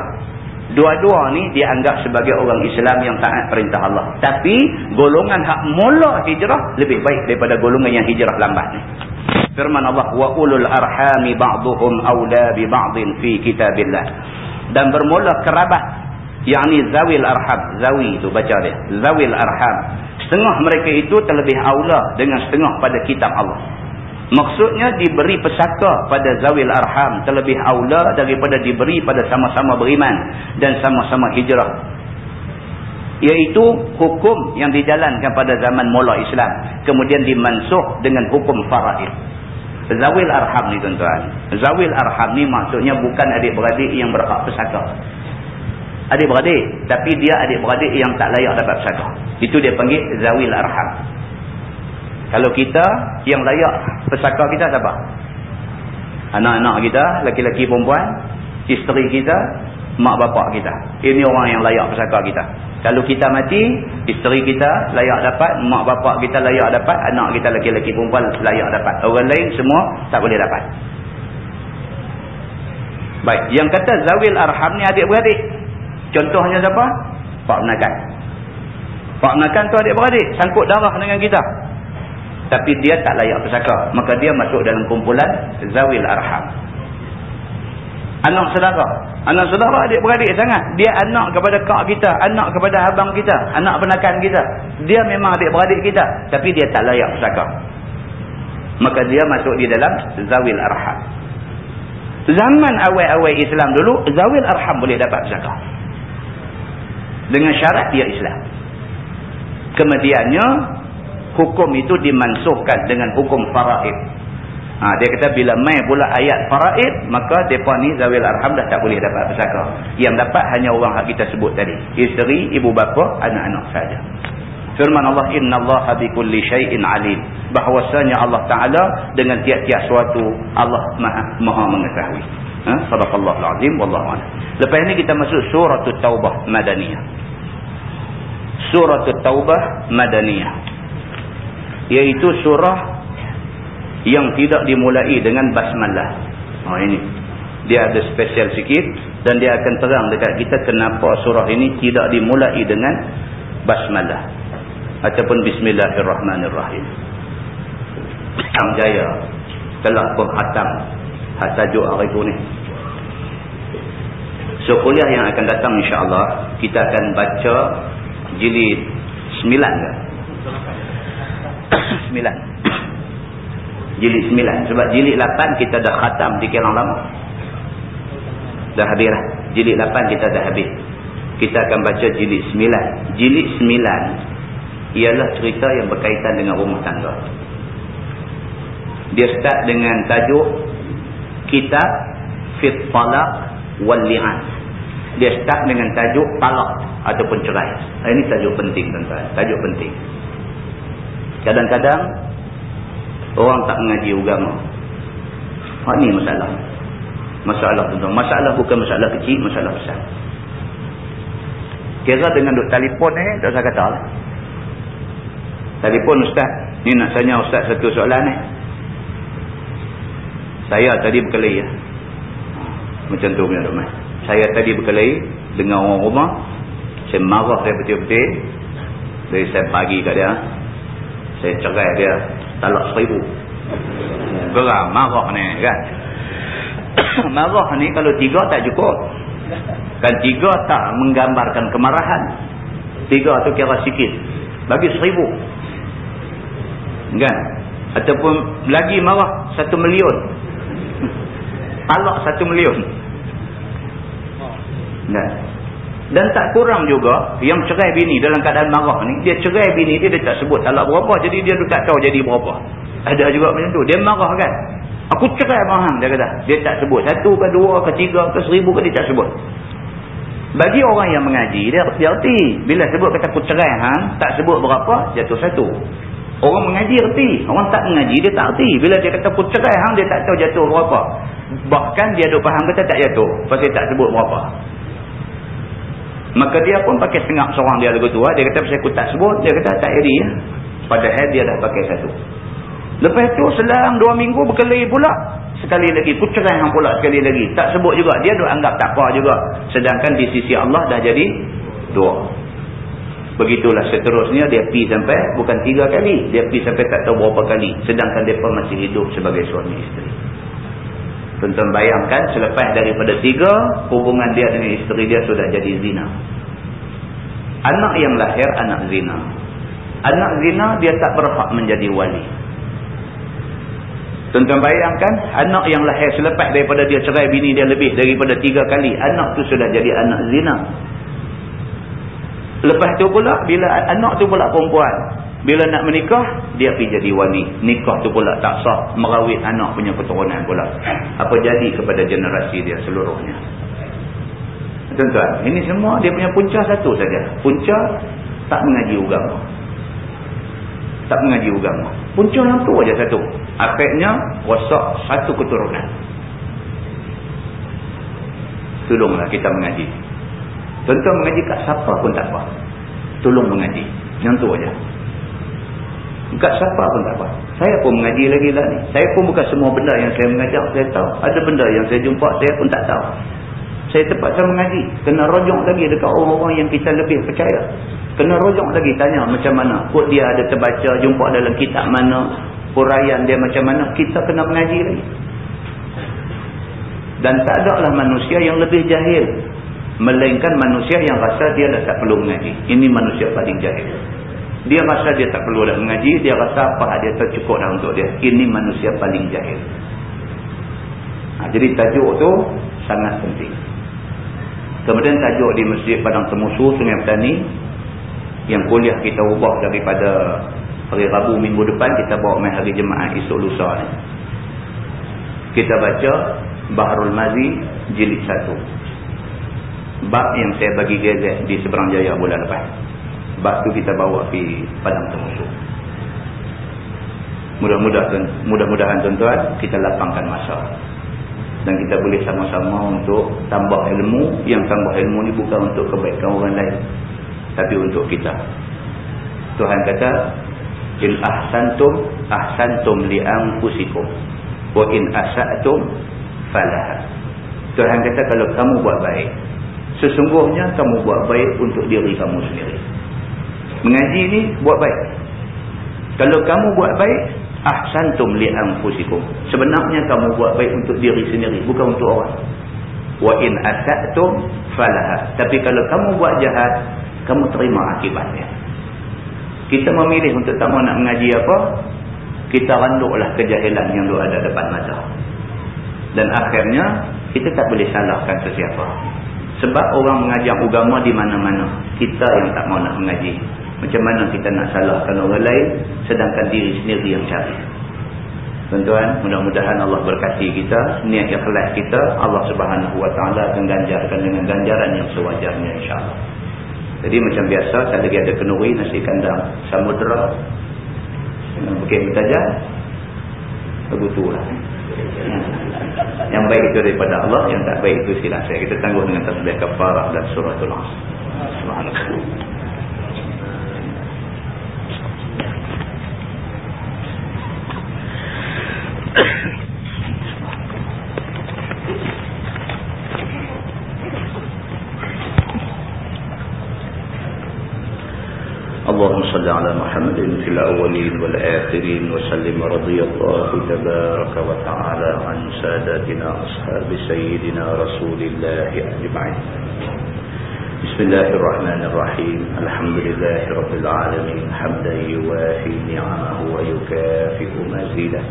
Dua-dua ni dianggap sebagai orang Islam yang taat perintah Allah. Tapi golongan hak mula hijrah lebih baik daripada golongan yang hijrah lambat ni. Firman Allah wa ulul arhami ba'dhum aula bi ba'dhin fi kitabillah. Dan bermula kerabat yakni zawil arham, zawi tu baca dia. Zawil arham. Setengah mereka itu terlebih aula dengan setengah pada kitab Allah. Maksudnya diberi pesaka pada zawil arham terlebih aula daripada diberi pada sama-sama beriman dan sama-sama hijrah. Iaitu hukum yang dijalankan pada zaman mula Islam. Kemudian dimansuh dengan hukum faraid. Zawil arham ni tuan-tuan. Zawil arham ni maksudnya bukan adik-beradik yang berhak pesaka. Adik-beradik. Tapi dia adik-beradik yang tak layak dapat pesaka. Itu dia panggil zawil arham. Kalau kita yang layak pesaka kita siapa? Anak-anak kita, laki-laki perempuan, isteri kita, mak bapak kita. Ini orang yang layak pesaka kita. Kalau kita mati, isteri kita layak dapat, mak bapak kita layak dapat, anak kita lelaki-lelaki perempuan layak dapat. Orang lain semua tak boleh dapat. Baik, yang kata Zawil Arham ni adik-beradik. Contohnya siapa? Pak Menakan. Pak Menakan tu adik-beradik, sangkut darah dengan kita. Tapi dia tak layak pesaka. Maka dia masuk dalam kumpulan Zawil Arham. Anak saudara. Anak saudara adik-beradik sangat. Dia anak kepada kak kita. Anak kepada abang kita. Anak penakan kita. Dia memang adik-beradik kita. Tapi dia tak layak pusaka. Maka dia masuk di dalam Zawil Arham. Zaman awal-awal Islam dulu, Zawil Arham boleh dapat pusaka. Dengan syarat dia Islam. Kemudiannya, hukum itu dimansuhkan dengan hukum faraid. Ha, dia kata bila mai pula ayat faraid, maka mereka ni zawil arham dah tak boleh dapat pesaka. Yang dapat hanya orang yang kita sebut tadi. Isteri, ibu bapa, anak-anak saja. Firman Allah, Inna Allah bikulli syai'in alim. Bahawasanya Allah Ta'ala dengan tiap-tiap suatu Allah maha, maha mengetahui. Ha? Sadaqallahul azim, wallahu'ala. Lepas ini kita masuk surah Taubah Madaniyah. Surah Taubah Madaniyah. Iaitu surah yang tidak dimulai dengan basmalah. Oh ini. Dia ada spesial sikit dan dia akan terang dekat kita kenapa surah ini tidak dimulai dengan basmalah ataupun bismillahirrahmanirrahim. Kang Jaya telah pun hatam tajuk hari ini. So kuliah yang akan datang insya-Allah kita akan baca jilid 9 ke? 9 jilid 9 sebab jilid 8 kita dah khatam di kilang lama. Dah habis lah. Jilid 8 kita dah habis. Kita akan baca jilid 9 jilid 9 ialah cerita yang berkaitan dengan rumah tangga. Dia start dengan tajuk kitab fit talaq wal li'an. Dia start dengan tajuk talak ataupun cerai. Ini tajuk penting tuan-tuan. Tajuk penting kadang-kadang Orang tak mengaji agama. Hak ni masalah. Masalah tuan Masalah bukan masalah kecil, masalah besar. Kira dengan duk telefon ni, tak usah kata lah. Telefon ustaz. Ni nak tanya ustaz satu soalan ni. Saya tadi berkelahi ya. Macam tu punya rumah. Saya tadi berkelahi dengan orang rumah. Saya marah dia betul-betul. Jadi saya bagi kat dia. Saya cerai dia talak seribu. Geram marah ni kan? Marah ni kalau tiga tak cukup. Kan tiga tak menggambarkan kemarahan. Tiga tu kira sikit. Bagi seribu. Kan? Ataupun lagi marah satu million talak satu million kan dan tak kurang juga yang cerai bini dalam keadaan marah ni. Dia cerai bini dia, dia tak sebut talak berapa. Jadi dia tak tahu jadi berapa. Ada juga macam tu. Dia marah kan. Aku cerai mahang dia kata. Dia tak sebut. Satu ke dua ke tiga ke seribu ke dia tak sebut. Bagi orang yang mengaji dia, dia erti. Bila sebut kata aku cerai hang, tak sebut berapa, jatuh satu. Orang mengaji erti. Orang tak mengaji dia tak erti. Bila dia kata aku cerai hang, dia tak tahu jatuh berapa. Bahkan dia duk faham kata tak jatuh. Pasal tak sebut berapa. Maka dia pun pakai setengah seorang dia lagu tua. Dia kata saya tak sebut. Dia kata tak iri. Ya. Padahal dia dah pakai satu. Lepas tu selang dua minggu berkelahi pula. Sekali lagi. Kucerai yang pula sekali lagi. Tak sebut juga. Dia dah anggap tak apa juga. Sedangkan di sisi Allah dah jadi dua. Begitulah seterusnya dia pi sampai bukan tiga kali. Dia pi sampai tak tahu berapa kali. Sedangkan dia pun masih hidup sebagai suami isteri. Tuan-tuan bayangkan selepas daripada tiga, hubungan dia dengan isteri dia sudah jadi zina. Anak yang lahir, anak zina. Anak zina, dia tak berhak menjadi wali. Tuan-tuan bayangkan, anak yang lahir selepas daripada dia cerai bini dia lebih daripada tiga kali. Anak tu sudah jadi anak zina. Lepas tu pula, bila anak tu pula perempuan. Bila nak menikah, dia pergi jadi wali. Nikah tu pula tak sah. Merawit anak punya keturunan pula. Apa jadi kepada generasi dia seluruhnya. Tuan-tuan, ini semua dia punya punca satu saja. Punca tak mengaji agama. Tak mengaji agama. Punca yang tu aja satu. Akhirnya, rosak satu keturunan. tolonglah kita mengaji. Tuan-tuan mengaji kat siapa pun tak apa. Tolong mengaji. Yang tu aja. Kat siapa pun tak apa. Saya pun mengaji lagi lah ni. Saya pun bukan semua benda yang saya mengajar saya tahu. Ada benda yang saya jumpa saya pun tak tahu. Saya terpaksa mengaji. Kena rojok lagi dekat orang-orang yang kita lebih percaya. Kena rojok lagi tanya macam mana. Kok dia ada terbaca jumpa dalam kitab mana. Huraian dia macam mana. Kita kena mengaji lagi. Dan tak ada lah manusia yang lebih jahil. Melainkan manusia yang rasa dia dah tak perlu mengaji. Ini manusia paling jahil. Dia rasa dia tak perlu dah mengaji. Dia rasa apa dia tercukup dah untuk dia. Ini manusia paling jahil. Ha, jadi tajuk tu sangat penting. Kemudian tajuk di Masjid Padang Temusu, Sungai Petani. Yang kuliah kita ubah daripada hari Rabu minggu depan. Kita bawa main hari jemaah esok lusa ni. Kita baca Baharul Mazi jilid 1. Bab yang saya bagi gazet di seberang jaya bulan lepas. Bab tu kita bawa di Padang Temusu. Mudah-mudahan mudah-mudahan tuan-tuan kita lapangkan masa. Dan kita boleh sama-sama untuk tambah ilmu. Yang tambah ilmu ni bukan untuk kebaikan orang lain. Tapi untuk kita. Tuhan kata. In ahsantum ahsantum li'anfusikum. Wa in asa'tum falah. Tuhan kata kalau kamu buat baik. Sesungguhnya kamu buat baik untuk diri kamu sendiri. Mengaji ni buat baik. Kalau kamu buat baik, ahsantum li anfusikum. Sebenarnya kamu buat baik untuk diri sendiri, bukan untuk orang. Wa in asatum falaha. Tapi kalau kamu buat jahat, kamu terima akibatnya. Kita memilih untuk tak mau nak mengaji apa? Kita randuklah kejahilan yang ada depan mata. Dan akhirnya kita tak boleh salahkan sesiapa. Sebab orang mengajar agama di mana-mana. Kita yang tak mau nak mengaji. Macam mana kita nak salahkan orang lain sedangkan diri sendiri yang cari. Tuan-tuan, mudah-mudahan Allah berkati kita, niat ikhlas kita, Allah Subhanahu wa taala akan ganjarkan dengan ganjaran yang sewajarnya insya-Allah. Jadi macam biasa, saya lagi ada kenuri nasi kandang samudra. Mungkin bertajam. Begitulah. Yang baik itu daripada Allah, yang tak baik itu silap saya. Kita tangguh dengan tasbih kafarah dan suratul as. Subhanallah. اللهم صل على محمد في الأولين والآخرين وسلم رضي الله تبارك وتعالى عن ساداتنا أصحاب سيدنا رسول الله أجمعين. بسم الله الرحمن الرحيم. الحمد لله رب العالمين. حمدا يوافي نعمه ويكافئ مزيده.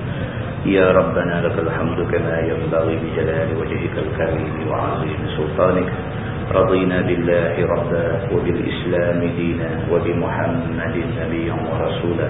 يا ربنا لك الحمد كما ينبغي بجلال وجهك الكريم وعظيم سلطانك. رضينا بالله ربا وبالإسلام دينا وبمحمد نبيا ورسولا.